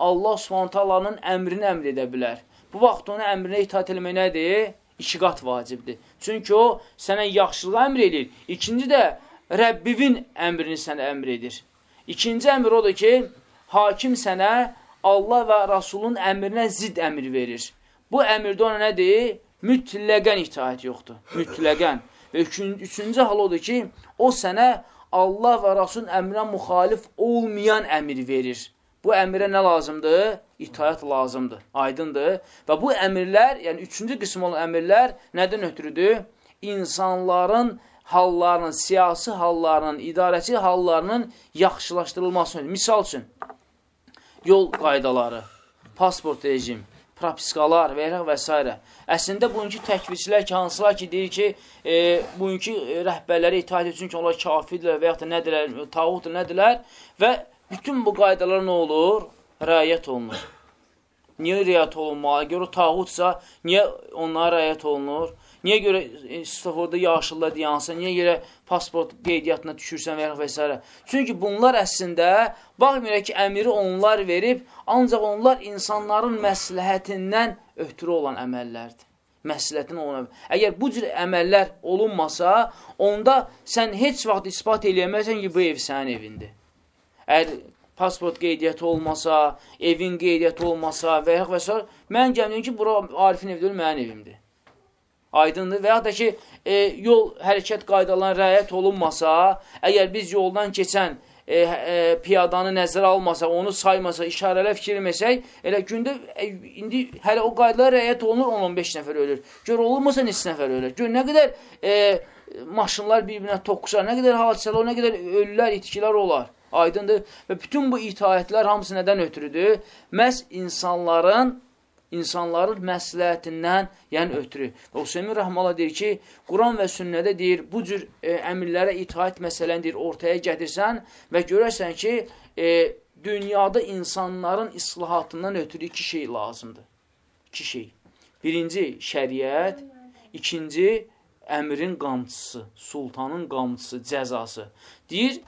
Allah subhantalanın əmrini əmr edə bilər. Bu vaxt ona əmrinə itaat eləmək nədir? İki qat vacibdir. Çünki o sənə yaxşılığı əmr edir. İkinci də Rəbbivin əmrini sənə əmr edir. İkinci əmr odur ki, hakim sənə Allah və Rasulun əmrinə zid əmr verir. Bu əmirdə ona nədir? Mütləqən itaət yoxdur. Mütləqən. Və üçüncü hal odur ki, o sənə Allah və Rasulun əmrinə müxalif olmayan əmir verir. Bu əmirə nə lazımdır? İtayət lazımdır. Aydındır. Və bu əmirlər, yəni üçüncü qism olan əmirlər nədən ötürüdür? İnsanların hallarının, siyasi hallarının, idarəçi hallarının yaxşılaşdırılması. Misal üçün, yol qaydaları, pasport rejim, propiskalar və və s. Əslində, bugünkü təkvirçilər ki, hansılar ki, deyir ki, e, bugünkü rəhbərləri itaat etsin ki, onlar kafirdirlər və yaxud da nədirlər, tağutdur, nədirlər və bütün bu qaydalar nə olur? Rəyət olunur. Niyə rəyət olunmalı? Görə tağutsa, niyə onlara rəyət olunur? Niyə görə e, Staforda yaşıllar deyansa, niyə görə pasport qeydiyyatına düşürsən və və s. Çünki bunlar əslində, baxmayaraq ki, əmiri onlar verib, ancaq onlar insanların məsləhətindən ötürü olan əməllərdir. Məsləhətin olan Əgər bu cür əməllər olunmasa, onda sən heç vaxt ispat eləyəməzsən ki, bu ev sənin evindir. Əgər pasport qeydiyyatı olmasa, evin qeydiyyatı olmasa və ya və s. mən gəlməyim ki, bura Arifin evi deyil, mənim evimdir. Aydındır. Və ya da ki, e, yol hərəkət qaydalarına rəyət olunmasa, əgər biz yoldan keçən e, e, piyadanı nəzərə almasa, onu saymasa, işarələ fikirləməsək, elə gündə, e, indi hələ o qaydalara rəyət olunur, 10-15 nəfər ölür. Gör, olurmasa neçə nəfər ölür. Gör, nə qədər e, maşınlar bir-birinə toqquşar, nə qədər hadisələr, nə qədər ölülər, itkilər olar. Aydındır. Və bütün bu itaətlər hamısı nədən ötürüdür? Məhz insanların insanların məsləhətindən, yəni ötürü. Və Hüseymin Rəhmələ deyir ki, Quran və sünnədə deyir, bu cür e, əmirlərə itaət məsələn deyir, ortaya gətirsən və görərsən ki, e, dünyada insanların islahatından ötürü iki şey lazımdır. İki şey. Birinci, şəriət. ikinci əmrin qamçısı, sultanın qamçısı, cəzası. Deyir,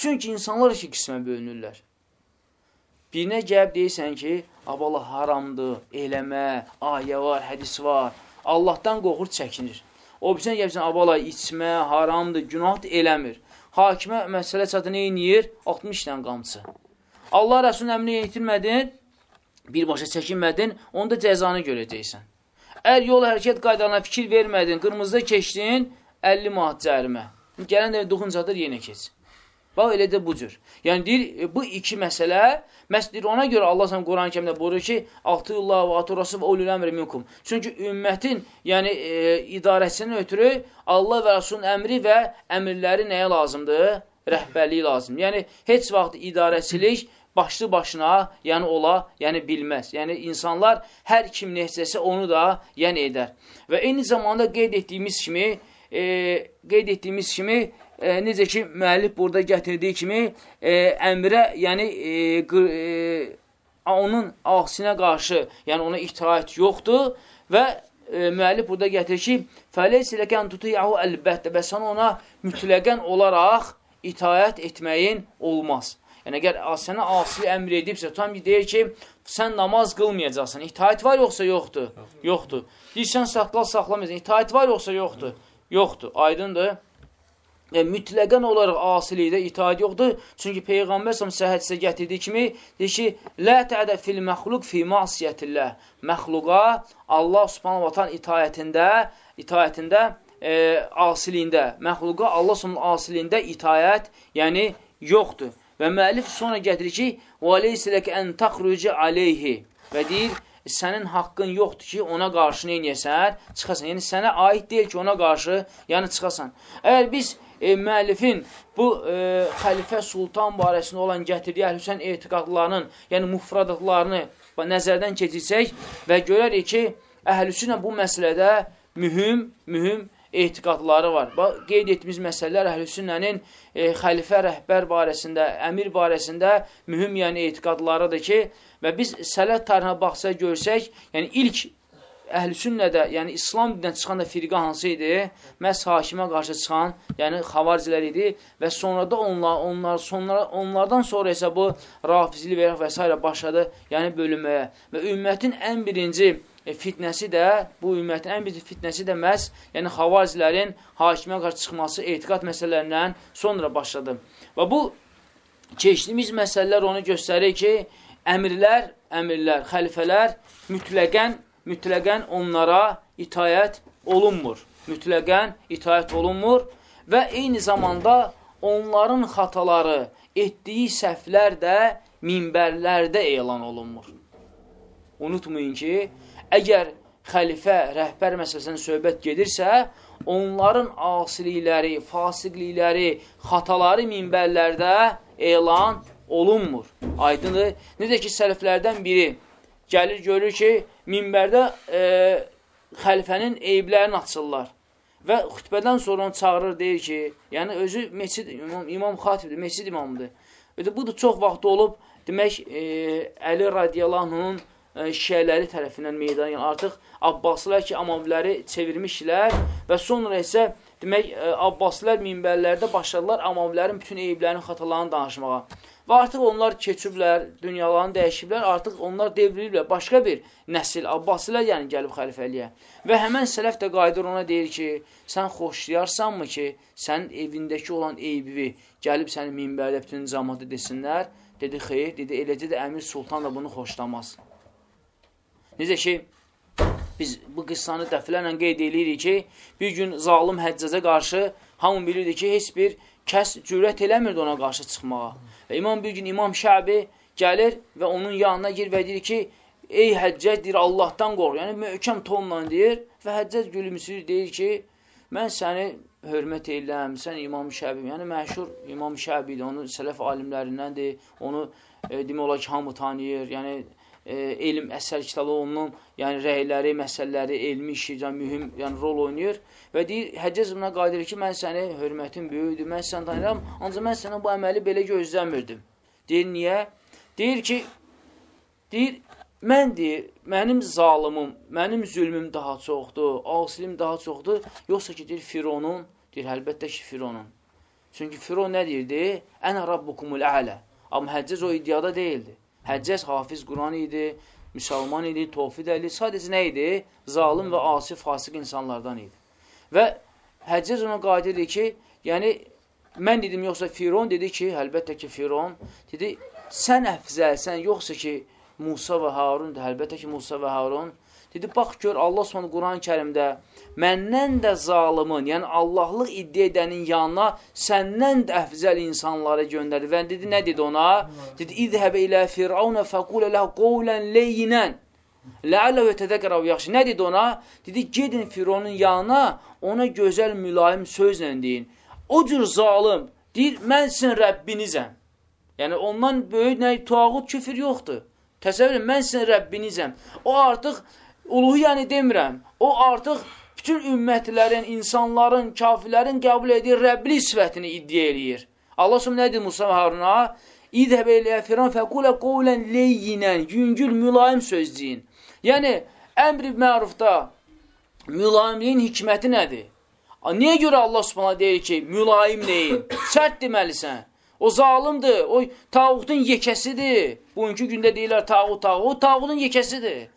Çünki insanlar iki qismə bölünürlər. Birinə gəlib deyirsən ki, abala haramdır, eləmə, ayə var, hədis var. Allahdan qorxur, çəkinir. O birinə gəlibsən, abala içmə, haramdır, günahdır, eləmir. Hakimə məsələ çatı nə inir? 60 dənə qamçı. Allah Rəsulun əmrini yetirmədin, birbaşa çəkinmədin, onda cəzanı görəcəksən. Əgər yol hərəkət qaydalarına fikir vermədin, qırmızıda keçdin, 50 manat cərimə. Gələn də duxuncadır, yenə keç. Bax, elə də bu cür. Yəni, deyir, e, bu iki məsələ, məhz deyir, ona görə Allah sən Quran-ı kəmdə buyurur ki, Atıyullah və aturası və ulul əmri minkum. Çünki ümmətin, yəni e, idarəsinin ötürü Allah və Rasulun əmri və əmirləri nəyə lazımdır? Rəhbərliyi lazım. Yəni, heç vaxt idarəçilik başlı başına, yəni ola, yəni bilməz. Yəni, insanlar hər kim nehcəsə onu da, yəni edər. Və eyni zamanda qeyd etdiyimiz kimi, e, qeyd etdiyimiz kimi, e, necə ki, müəllif burada gətirdiyi kimi e, əmrə, yəni e, e, onun ahsinə qarşı, yəni ona itaət yoxdur və e, müəllif burada gətirir ki, fəleysə ləkən tutuyahu əlbəttə və sən ona mütləqən olaraq itaət etməyin olmaz. Yəni, əgər sənə asili əmr edibsə, tam ki, deyir ki, sən namaz qılmayacaqsan. İtaət var yoxsa yoxdur? Yoxdur. Deyirsən, saqqal saxlamayacaqsan. İtaət var yoxsa yoxdur? Yoxdur. Aydındır yəni, mütləqən olaraq asilikdə itaat yoxdur. Çünki Peyğəmbər səhəm səhədsə gətirdiyi kimi, deyir ki, Lə təədə fil məxluq fi masiyyətilləh. Məxluqa Allah subhanahu wa ta'ın itaətində, itaətində, e, asiliyində, məxluqa Allah subhanahu asiliyində itaət, yəni yoxdur. Və müəllif sonra gətirir ki, وَلَيْسِ لَكَ أَنْ تَخْرُجِ عَلَيْهِ Və deyir, sənin haqqın yoxdur ki, ona qarşı neynəyəsən, çıxasan. Yəni, sənə aid deyil ki, ona qarşı, yəni çıxasan. Əgər biz e, müəllifin bu e, xəlifə sultan barəsində olan gətirdiyi əhlüsən etiqadlarının, yəni mufradatlarını nəzərdən keçirsək və görərik ki, əhlüsünə bu məsələdə mühüm, mühüm etiqadları var. Bax, qeyd etdiyimiz məsələlər əhlüsünnənin e, xəlifə rəhbər barəsində, əmir barəsində mühüm yəni etiqadlarıdır ki, və biz sələt tarixinə baxsa görsək, yəni ilk əhlüsünnədə, yəni İslam dindən çıxan da firqə hansı idi? Məhz hakimə qarşı çıxan, yəni xavaricilər idi və sonra da onlar, onlar, sonra, onlardan sonra isə bu rafizli və, və s. başladı, yəni bölünməyə və ümmətin ən birinci e, fitnəsi də, bu ümmətin ən birinci fitnəsi də məhz, yəni xavaricilərin hakimə qarşı çıxması etiqat məsələlərindən sonra başladı. Və bu keçdiyimiz məsələlər onu göstərir ki, əmirlər, əmirlər, xəlifələr mütləqən, mütləqən onlara itayət olunmur. Mütləqən itayət olunmur və eyni zamanda onların xataları, etdiyi səhvlər də minbərlərdə elan olunmur. Unutmayın ki, əgər xəlifə, rəhbər məsələsindən söhbət gedirsə, onların asilikləri, fasiqlikləri, xataları minbərlərdə elan olunmur. Aydındır. Necə ki, sələflərdən biri gəlir, görür ki, minbərdə e, xəlifənin eyblərini açırlar. Və xütbədən sonra çağırır, deyir ki, yəni özü meçid, imam, imam xatibdir, meçid imamdır. Və bu da çox vaxt olub, demək, e, Əli radiyallahu şiələri tərəfindən meydana yəni artıq Abbasilər ki, Amaviləri çevirmişlər və sonra isə demək Abbasilər minbərlərdə başladılar Amavilərin bütün eyiblərini, xatalarını danışmağa. Və artıq onlar keçiblər, dünyalarını dəyişiblər, artıq onlar devriliblər. Başqa bir nəsil, Abbasilər yəni gəlib xəlifəliyə. Və həmən sələf də qayıdır ona deyir ki, sən xoşlayarsanmı ki, sənin evindəki olan eybivi gəlib səni minbərdə bütün cəmatı desinlər? Dedi, xeyr, dedi, eləcə də əmir sultan da bunu xoşlamaz. Necə ki, biz bu qıssanı dəfələrlə qeyd edirik ki, bir gün zalım həccəcə qarşı hamı bilirdi ki, heç bir kəs cürət eləmirdi ona qarşı çıxmağa. Və imam bir gün İmam Şəbi gəlir və onun yanına gir və deyir ki, ey həccəc, deyir, Allahdan qorq. Yəni, möhkəm tonla deyir və həccəc gülümsür, deyir ki, mən səni hörmət edirəm, sən İmam Şəbi, yəni məşhur İmam Şəbi idi, onu sələf alimlərindəndir, onu e, demək olar ki, hamı tanıyır, yəni e, elm əsər kitabı onun yəni rəyləri, məsələləri, elmi işi, yəni, mühüm yəni, rol oynayır və deyir, Həccəz buna qadir ki, mən səni hörmətin böyüdür, mən səni tanıyıram, ancaq mən sənə bu əməli belə gözləmirdim. Deyir, niyə? Deyir ki, deyir, mən deyir, mənim zalımım, mənim zülmüm daha çoxdur, asilim daha çoxdur, yoxsa ki, deyir, Fironun, deyir, əlbəttə ki, Fironun. Çünki Firon nə deyirdi? Ənə rabbukumul ələ. Amma Həccəz o iddiada deyildi. Həccəz hafiz Quran idi, müsəlman idi, tovfid əyli, sadəcə nə idi? Zalim və asi, fasıq insanlardan idi. Və Həccəz ona qadirdir ki, yəni, mən dedim, yoxsa Firon dedi ki, əlbəttə ki, Firon, dedi, sən əfzəlsən, yoxsa ki, Musa və Harun, əlbəttə ki, Musa və Harun, Dedi, bax gör, Allah Subhanahu Quran-ı Kərimdə məndən də zalımın, yəni Allahlıq iddia edənin yanına səndən də əfzəl insanları göndərdi. Və dedi, nə dedi ona? Dedi, İzhəbə ilə firavunə fəqulə ləh qovlən leynən. Ləallə və tədəqərəv yaxşı. Nə dedi ona? Dedi, gedin Fironun yanına, ona gözəl mülayim sözlə deyin. O cür zalım, deyir, mən sizin Rəbbinizəm. Yəni, ondan böyük nə, tuağut küfür yoxdur. Təsəvvür edin, mən sizin Rəbbinizəm. O artıq uluhiyyəni demirəm. O artıq bütün ümmətlərin, insanların, kafirlərin qəbul edir Rəbli sifətini iddia eləyir. Allah səhəm nədir Musa və Haruna? İdhəbə eləyə firan fəqulə qovlən leyyinən, yüngül, mülayim söz deyin. Yəni, əmr-i mərufda mülayimliyin hikməti nədir? Niyə görə Allah subhana deyir ki, mülayim deyin, sərt deməlisən? O zalimdir, o tağutun yekəsidir. Bugünkü gündə deyirlər tağut, tağut, tağutun yekəsidir.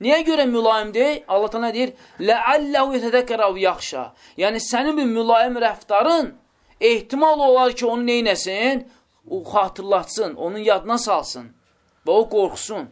Niyə görə mülayimdir? Allah təala deyir: "Ləalləhu yetədəkkərə və yaxşa." Yəni sənin bu mülayim rəftarın ehtimal olar ki, onu neynəsin? O xatırlatsın, onun yadına salsın və o qorxsun.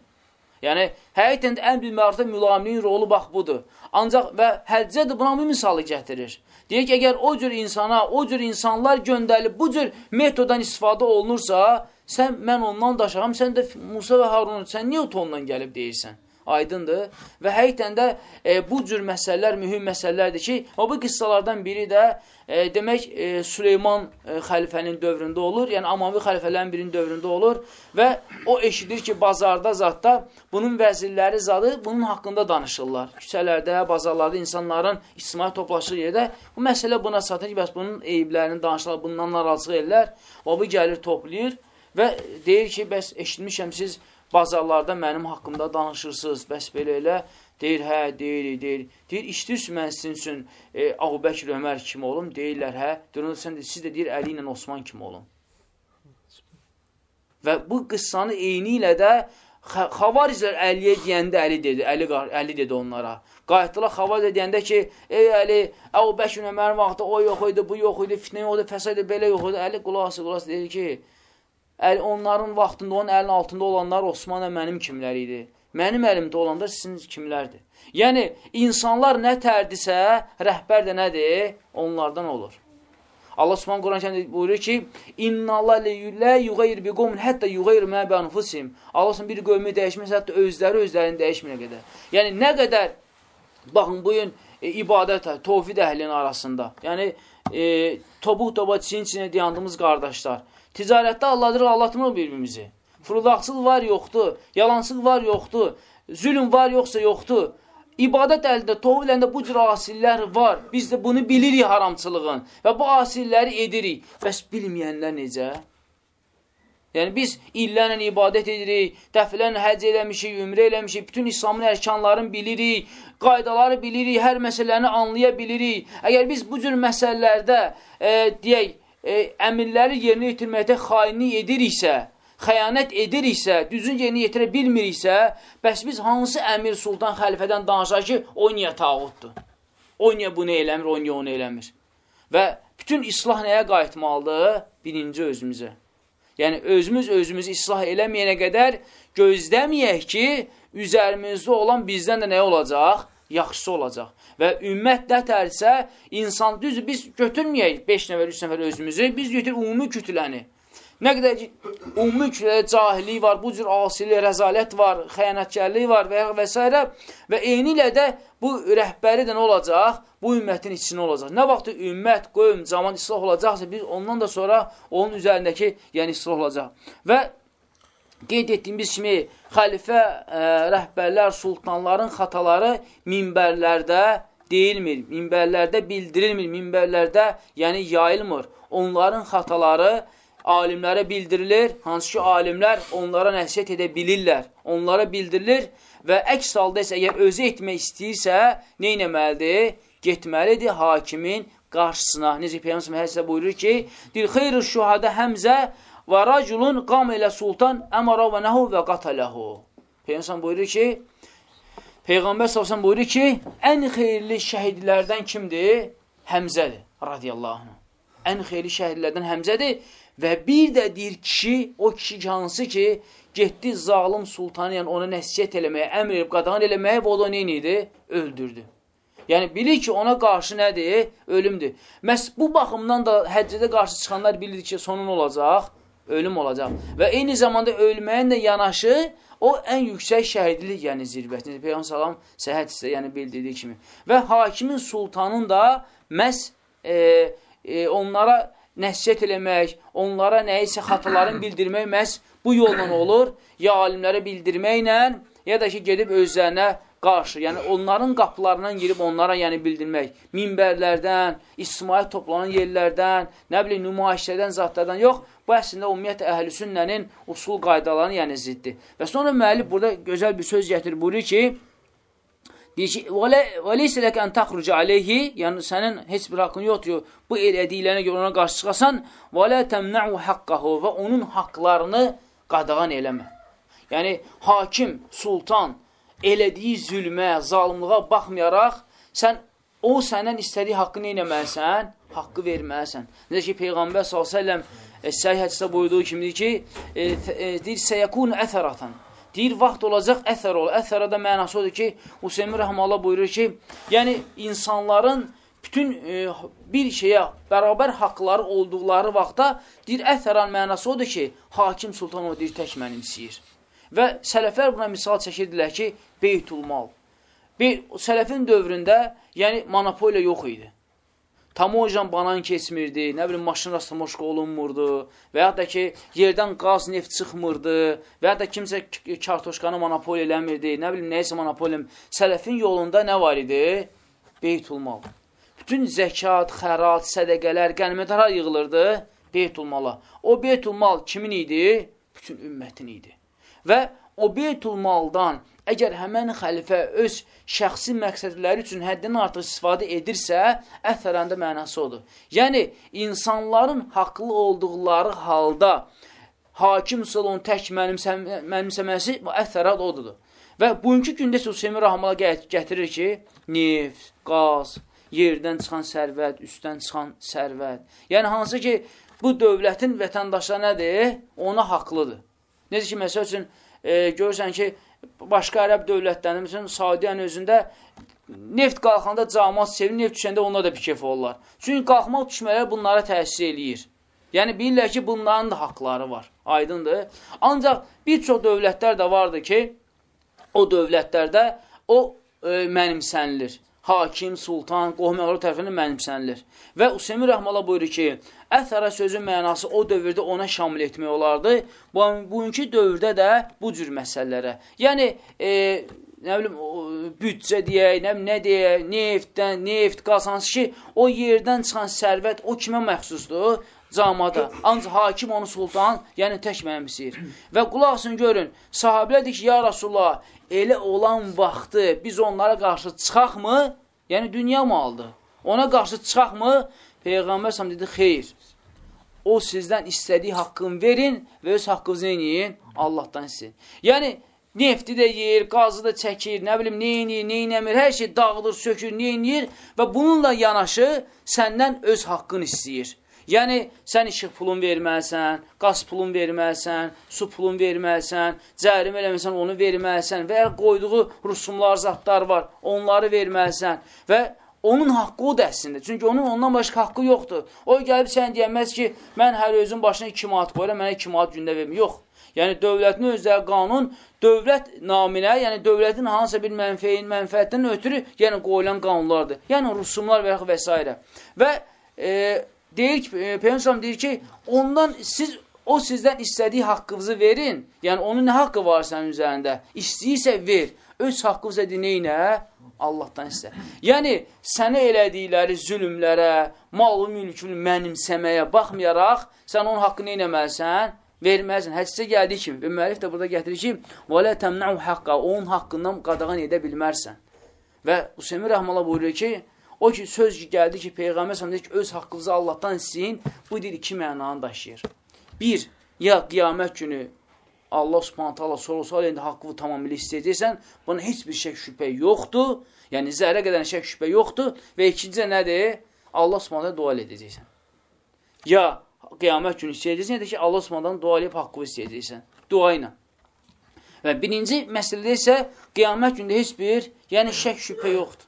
Yəni, həqiqətən də ən bir mərtə mülayimliyin rolu bax budur. Ancaq və həccə də buna bir misalı gətirir. Deyir ki, əgər o cür insana, o cür insanlar göndərilib, bu cür metoddan istifadə olunursa, sən, mən ondan daşağım, sən də Musa və Harun, sən niyə o tondan gəlib deyirsən? Aydındır. Və həqiqətən də e, bu cür məsələlər mühüm məsələlərdir ki, o bu qıssalardan biri də e, demək e, Süleyman e, xəlifənin dövründə olur, yəni Amavi xəlifələrin birinin dövründə olur və o eşidir ki, bazarda zatda bunun vəzirləri zadı bunun haqqında danışırlar. Küçələrdə, bazarlarda insanların ictimai toplaşdığı yerdə bu məsələ buna satır ki, bəs bunun eyiblərini danışırlar, bundan narazılıq edirlər. O bu gəlir toplayır və deyir ki, bəs eşitmişəm siz bazarlarda mənim haqqımda danışırsınız, bəs belə elə, deyir, hə, deyir, deyir, deyir, işləyirsin mən sizin üçün e, Ağubəkir Ömər kimi olum, deyirlər, hə, deyir, sən də, siz də deyir, Əli ilə Osman kimi olun. Və bu qıssanı eyni ilə də Xavarizlər Əliyə deyəndə Əli dedi, Əli, Əli dedi onlara. Qayıtdılar Xavarizə deyəndə ki, ey Əli, Əbu Bəkir Ömər vaxtı o yox idi, bu yox idi, fitnə yox idi, fəsad belə yox idi. Əli qulası, qulası dedi ki, əl, onların vaxtında, onun əlinin altında olanlar Osmanə mənim kimlər idi. Mənim əlimdə olanlar sizin kimlərdir. Yəni, insanlar nə tərdisə, rəhbər də nədir? Onlardan olur. Allah Subhanahu Quran kəndə buyurur ki: "İnna Allah la yughayir bi qawmin hatta yughayir ma bi anfusihim." Allah bir qövmü dəyişməsə, hətta özləri özlərini dəyişməyənə qədər. Yəni nə qədər baxın bu gün e, ibadət, tövhid əhlinin arasında. Yəni e, tobuq toba çin çinə dayandığımız qardaşlar. Ticarətdə Allahdır, Allahmır bir-birimizi. Fırıldaqçılıq var, yoxdur. Yalansıq var, yoxdur. Zülüm var, yoxsa yoxdur. İbadət əlində, tovul əlində bu cür asillər var. Biz də bunu bilirik haramçılığın və bu asilləri edirik. Bəs bilməyənlər necə? Yəni, biz illərlə ibadət edirik, dəfilən həc eləmişik, ümrə eləmişik, bütün İslamın ərkanlarını bilirik, qaydaları bilirik, hər məsələni anlaya bilirik. Əgər biz bu cür məsələlərdə, e, deyək, e, əmirləri yerinə yetirməkdə xainlik ediriksə, xəyanət ediriksə, düzün yerinə yetirə bilmiriksə, bəs biz hansı əmir sultan xəlifədən danışar ki, o niyə tağutdur? O niyə bunu eləmir, o niyə onu eləmir? Və bütün islah nəyə qayıtmalıdır? Birinci özümüzə. Yəni, özümüz özümüzü islah eləməyənə qədər gözləməyək ki, üzərimizdə olan bizdən də nə olacaq? Yaxşısı olacaq. Və ümmət nətərsə, insan düzdür, biz götürməyək 5 nəfər, 3 nəfər özümüzü, biz götür ümumi kütləni. Nə qədər ki, ümumi kütlədə cahillik var, bu cür asili, rəzalət var, xəyanətkarlik var və, və s. Və eyni ilə də bu rəhbəri də nə olacaq? Bu ümmətin içində olacaq. Nə vaxt ümmət, qövm, zaman islah olacaqsa, biz ondan da sonra onun üzərindəki yəni islah olacaq. Və qeyd etdiyimiz kimi xəlifə, ə, rəhbərlər, sultanların xataları minbərlərdə deyilmir, minbərlərdə bildirilmir, minbərlərdə yəni yayılmır. Onların xataları alimlərə bildirilir, hansı ki, alimlər onlara nəsiyyət edə bilirlər, onlara bildirilir və əks halda isə əgər özü etmək istəyirsə, nə etməlidir? Getməlidir hakimin qarşısına. Necə Peyyəmsəm həsə buyurur ki, Dil xeyr şühadə həmzə və raculun qam ilə sultan əmara və nəhu və qataləhu. Peyyəmsəm buyurur ki, Peyğəmbər salsan buyurur ki, ən xeyirli şəhidlərdən kimdir? Həmzədir, radiyallahu anh. Ən xeyirli şəhidlərdən Həmzədir və bir də deyir kişi, o kişi hansı ki, getdi zalım sultanı, yəni ona nəsiyyət eləməyə, əmr edib, qadağan eləməyə və o da neyini Öldürdü. Yəni, bilir ki, ona qarşı nədir? Ölümdür. Məhz bu baxımdan da həccədə qarşı çıxanlar bilir ki, sonun olacaq, ölüm olacaq. Və eyni zamanda ölməyin də yanaşı, O ən yüksək şəhidlik, yəni zirvəsində. Peyğəmbər salam səhət isə yəni bildirdiyi kimi. Və hakimin sultanın da məhz e, e, onlara nəsiyyət eləmək, onlara nəyisə xataların bildirmək məhz bu yolla olur. Ya alimlərə bildirməklə, ya da ki, gedib özlərinə qarşı, yəni onların qapılarından girib onlara yəni bildirmək, minbərlərdən, İsmail toplanan yerlərdən, nə bilim, nümayişlərdən, zatlardan yox, bu əslində ümumiyyətlə əhl-i sünnənin usul qaydalarının yəni ziddir. Və sonra müəllif burada gözəl bir söz gətirir, buyurur ki, Deyir ki, "Vəleysə lək an təxruc alayhi", yəni sənin heç bir haqqın yoxdur. Bu elədiklərinə görə ona qarşı çıxasan, "Vələ təmnəu haqqahu" və onun haqqlarını qadağan eləmə. Yəni hakim, sultan elədiyi zülmə, zalımlığa baxmayaraq, sən o səndən istədiyi haqqı neynəməlisən? Haqqı verməlisən. Necə ki, Peyğəmbər s.ə.v e, səhih hədisdə buyurduğu kimidir ki, e, e, deyir, səyəkun əthəratan. Deyir, vaxt olacaq, əthər ol. Əthərə də mənası odur ki, Hüseymi Rəhmallah buyurur ki, yəni insanların bütün e, bir şeyə bərabər haqları olduqları vaxtda deyir, əthəran mənası odur ki, hakim sultan o deyir, tək mənimsiyir. Və sələflər buna misal çəkirdilər ki, beytulmal. Bir, sələfin dövründə, yəni monopoliya yox idi. Tamojan banan keçmirdi, nə bilim, maşın rastlamoşqa olunmurdu və ya da ki, yerdən qaz, neft çıxmırdı və ya da kimsə kartoşkanı monopoliya eləmirdi, nə bilim, neysə monopoliya. Sələfin yolunda nə var idi? Beytulmal. Bütün zəkat, xərat, sədəqələr, qənimətlər yığılırdı beytulmala. O beytulmal kimin idi? Bütün ümmətin idi. Və o beytulmaldan əgər həmən xəlifə öz şəxsi məqsədləri üçün həddən artıq istifadə edirsə, əthərəndə mənası odur. Yəni, insanların haqlı olduqları halda hakim salon tək mənimsəm mənimsəməsi əthərət odur. Və bugünkü gündə Hüseymin Rahmala gətirir ki, neft, qaz, yerdən çıxan sərvət, üstdən çıxan sərvət. Yəni, hansı ki, bu dövlətin vətəndaşları nədir? Ona haqlıdır. Necə ki, məsəl üçün, e, görürsən ki, başqa ərəb dövlətlərinin, məsələn, Saudiyyənin özündə neft qalxanda camat sevir, neft düşəndə onlar da bikef olurlar. Çünki qalxmaq düşmələr bunlara təsir eləyir. Yəni, bilirlər ki, bunların da haqları var. Aydındır. Ancaq bir çox dövlətlər də vardır ki, o dövlətlərdə o e, mənimsənilir hakim, sultan, qohum-əqrab tərəfindən mənimsənilir. Və Useymi Rəhmala buyurur ki, əthərə sözün mənası o dövrdə ona şamil etmək olardı. Bu, bugünkü dövrdə də bu cür məsələlərə. Yəni, e, nə bilim, büdcə deyək, nə, nə deyək, neftdən, neft, qaz, hansı ki, o yerdən çıxan sərvət o kimə məxsusdur? camada. Ancaq hakim onu sultan, yəni tək mənimsir. Və qulaqsın görün, sahabilə deyir ki, ya Rasulullah, elə olan vaxtı biz onlara qarşı çıxaqmı? Yəni, dünya malıdır. Ona qarşı çıxaqmı? Peyğəmbər səhəm dedi, xeyr. O sizdən istədiyi haqqını verin və öz haqqınızı neyin? Allahdan istəyin. Yəni, nefti də yeyir, qazı da çəkir, nə bilim, neyinir, neynəmir, hər şey dağılır, sökür, neynir və bununla yanaşı səndən öz haqqını istəyir. Yəni, sən işıq pulun verməlisən, qaz pulun verməlisən, su pulun verməlisən, cərim eləməsən, onu verməlisən və qoyduğu rusumlar, zatlar var, onları verməlisən və onun haqqı odur əslində. Çünki onun ondan başqa haqqı yoxdur. O gəlib sən deyəməz ki, mən hər özün başına 2 manat qoyuram, mənə 2 manat gündə verim. Yox. Yəni, dövlətin özləri qanun, dövlət naminə, yəni dövlətin hansısa bir mənfəyin, mənfəətdən ötürü, yəni qoyulan qanunlardır. Yəni, rusumlar və, və s. Və e, deyir ki, e, Peyğəmbər deyir ki, ondan siz o sizdən istədiyi haqqınızı verin. Yəni onun nə haqqı var sənin üzərində? İstəyirsə ver. Öz haqqınızı dinəyə Allahdan istə. Yəni sənə elədikləri zülmlərə, malı mülkünü mənimsəməyə baxmayaraq sən onun haqqını etməlisən, verməlisən. Hədisə gəldiyi kimi və müəllif də burada gətirir ki, "Və la təmna'u haqqa" onun haqqından qadağan edə bilmərsən. Və Hüseymin Rəhməllah buyurur ki, O ki, söz gəldi ki, Peyğəmbər səhəm deyir ki, öz haqqınızı Allahdan istəyin, bu deyir iki mənanı daşıyır. Bir, ya qiyamət günü Allah subhanətə Allah sorulsa, indi haqqını tamamilə istəyəcəksən, buna heç bir şək şübhə yoxdur, yəni zərrə qədər şək şübhə yoxdur və ikincə nədir? Allah subhanətə dua edəcəksən. Ya qiyamət günü istəyəcəksən, ya da ki, Allah subhanətə dua edib haqqını istəyəcəksən. Dua ilə. Və birinci məsələdə isə qiyamət gündə heç bir, yəni şək şübhə yoxdur.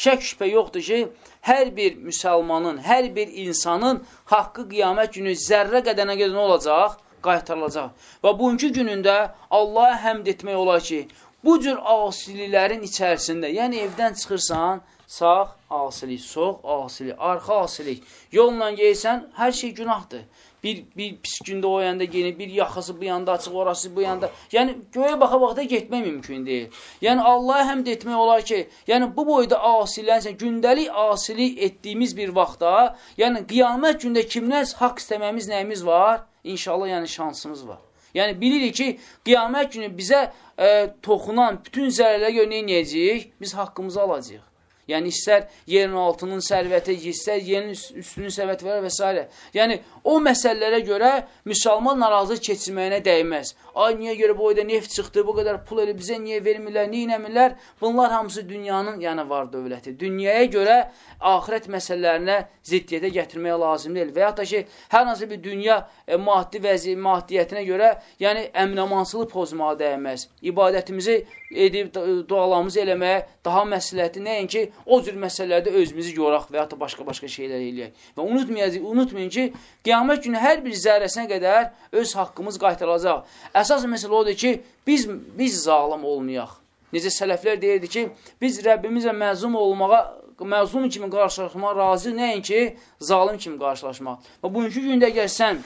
Şək şübhə yoxdur ki, hər bir müsəlmanın, hər bir insanın haqqı qiyamət günü zərrə qədənə qədər nə olacaq? Qaytarılacaq. Və bugünkü günündə Allaha həmd etmək olar ki, bu cür asililərin içərisində, yəni evdən çıxırsan, sağ asilik, soğ asilik, arxa asilik, yolla geysən, hər şey günahdır bir, bir pis gündə o yanda geyinir, bir yaxası bu yanda açıq, orası bu yanda. Yəni, göyə baxa-baxda getmək mümkün deyil. Yəni, Allaha həmd etmək olar ki, yəni bu boyda asilənsən, gündəlik asilik etdiyimiz bir vaxtda, yəni qiyamət gündə kimdən haqq istəməyimiz nəyimiz var? İnşallah, yəni şansımız var. Yəni, bilirik ki, qiyamət günü bizə e, toxunan bütün zərərlərə görə neynəyəcəyik? Biz haqqımızı alacaq. Yəni, istər yerin altının sərvəti, istər yerin üstünün sərvəti və, və s. Yəni, o məsələlərə görə müsəlman narazı keçirməyinə dəyməz. Ay, niyə görə bu oyda neft çıxdı, bu qədər pul elə bizə niyə vermirlər, niyə inəmirlər? Bunlar hamısı dünyanın yəni var dövləti. Dünyaya görə axirət məsələlərinə ziddiyyətə gətirmək lazım deyil. Və yaxud da ki, hər hansı bir dünya e, maddi vəzi, maddiyyətinə görə yəni əmnəmansılı pozmağa dəyməz. İbadətimizi edib, dualarımızı eləməyə daha məsləhəti nəinki o cür məsələlərdə özümüzü yoraq və ya da başqa-başqa şeylər eləyək. Və unutmayın, unutmayın ki, qiyamət günü hər bir zərrəsinə qədər öz haqqımız qaytarılacaq. Əsas məsələ odur ki, biz, biz zalim olmayaq. Necə sələflər deyirdi ki, biz Rəbbimizlə məzlum olmağa məzlum kimi qarşılaşmağa razı, nəinki zalim kimi qarşılaşmaq. Və bugünkü gündə əgər sən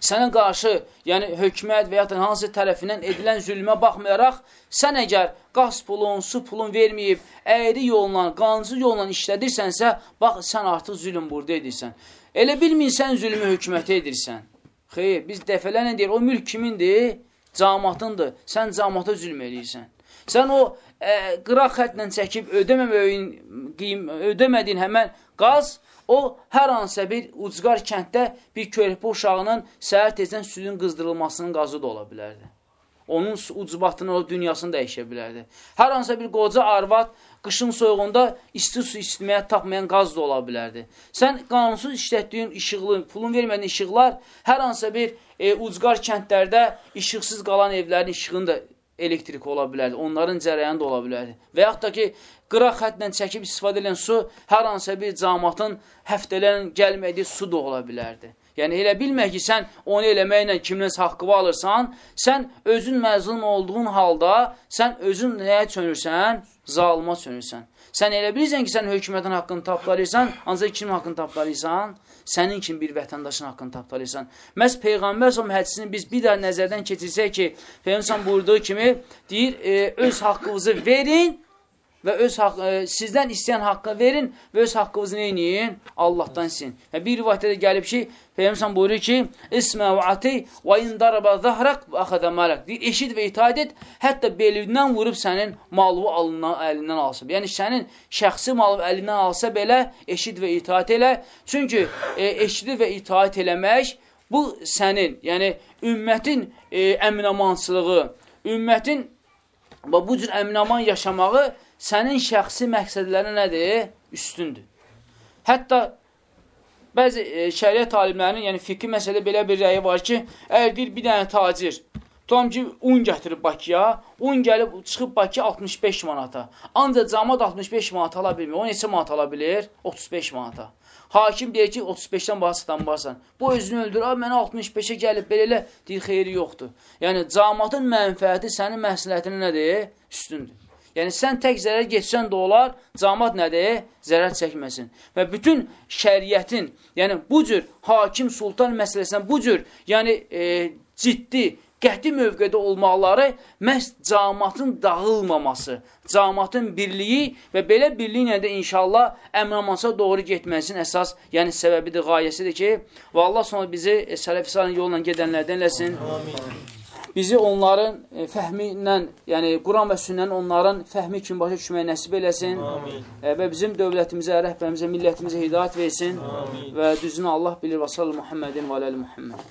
sənə qarşı, yəni hökumət və ya da hansı tərəfindən edilən zülmə baxmayaraq, sən əgər qaz pulun, su pulun verməyib, əyri yolla, qancı yolla işlədirsənsə, bax, sən artıq zülüm burada edirsən. Elə bilmin, sən zülmü hökumətə edirsən. Xeyr, biz dəfələrlə deyir, o mülk kimindir? Camatındır. Sən camata zülm eləyirsən. Sən o ə, qıraq xətlə çəkib ödəməməyin, ödəmədiyin həmən qaz, o hər hansısa bir ucqar kənddə bir körpə uşağının səhər tezdən südün qızdırılmasının qazı da ola bilərdi. Onun ucbatını, o dünyasını dəyişə bilərdi. Hər hansısa bir qoca arvad qışın soyuğunda isti su istməyə tapmayan qaz da ola bilərdi. Sən qanunsuz işlətdiyin işıqlı, pulun vermədiyin işıqlar hər hansısa bir e, ucqar kəndlərdə işıqsız qalan evlərin işığını da elektrik ola bilərdi, onların cərəyanı da ola bilərdi. Və yaxud da ki, qıraq xətlə çəkib istifadə edən su hər hansısa bir camatın həftələrin gəlmədiyi su da ola bilərdi. Yəni, elə bilmək ki, sən onu eləməklə kimdən haqqı alırsan, sən özün məzlum olduğun halda, sən özün nəyə çönürsən? Zalıma çönürsən. Sən elə bilirsən ki, sən hökumətin haqqını tapdalayırsan, ancaq kimin haqqını tapdalayırsan? Sənin kimi bir vətəndaşın haqqını tapdalayırsan. Məhz Peyğəmbər səhəm hədisini biz bir daha nəzərdən keçirsək ki, Peyğəmbər buyurduğu kimi deyir, e, öz haqqınızı verin və öz haqq, e, sizdən istəyən haqqı verin və öz haqqınızı neyiniyin? Allahdan istəyin. Və bir rivayətdə də gəlib ki, Peyğəmbər buyurur ki, İsmə və ati və indaraba zahraq və axədə mələk. Deyir, eşid və itaat et, hətta belindən vurub sənin malı alından, əlindən alsın. Yəni, sənin şəxsi malı əlindən alsa belə, eşid və itaat elə. Çünki e, eşidi və itaat eləmək, bu sənin, yəni ümmətin e, əminamançılığı, ümmətin bu cür əminaman yaşamağı sənin şəxsi məqsədlərinə nədir? Üstündür. Hətta bəzi e, şəriət alimlərinin, yəni fiqhi məsələdə belə bir rəyi var ki, əgər deyir bir dənə tacir, tutam ki, un gətirib Bakıya, un gəlib çıxıb Bakıya 65 manata. Ancaq camad 65 manata ala bilmir. O neçə manat ala bilir? 35 manata. Hakim deyir ki, 35-dən baha satanbarsan. Bu özünü öldür, abi mənə 65-ə gəlib, belə elə deyir, xeyri yoxdur. Yəni, camatın mənfəəti sənin məsləhətinə nədir? Üstündür. Yəni, sən tək zərər geçsən də olar, camat nədir? Zərər çəkməsin. Və bütün şəriyyətin, yəni bu cür hakim sultan məsələsindən bu cür, yəni e, ciddi, qəti mövqədə olmaqları məhz camatın dağılmaması, camatın birliyi və belə birliklə də inşallah əmramansa doğru getməsinin əsas, yəni səbəbidir, qayəsidir ki, və Allah sonra bizi e, sələf-i yolla gedənlərdən eləsin. Amin bizi onların e, fəhmi ilə, yəni Quran və sünnənin onların fəhmi kimi başa düşməyi nəsib eləsin Amin. E, və bizim dövlətimizə, rəhbərimizə, millətimizə hidayət versin Amin. və düzünü Allah bilir və sallı Muhammedin və aləli Muhammed.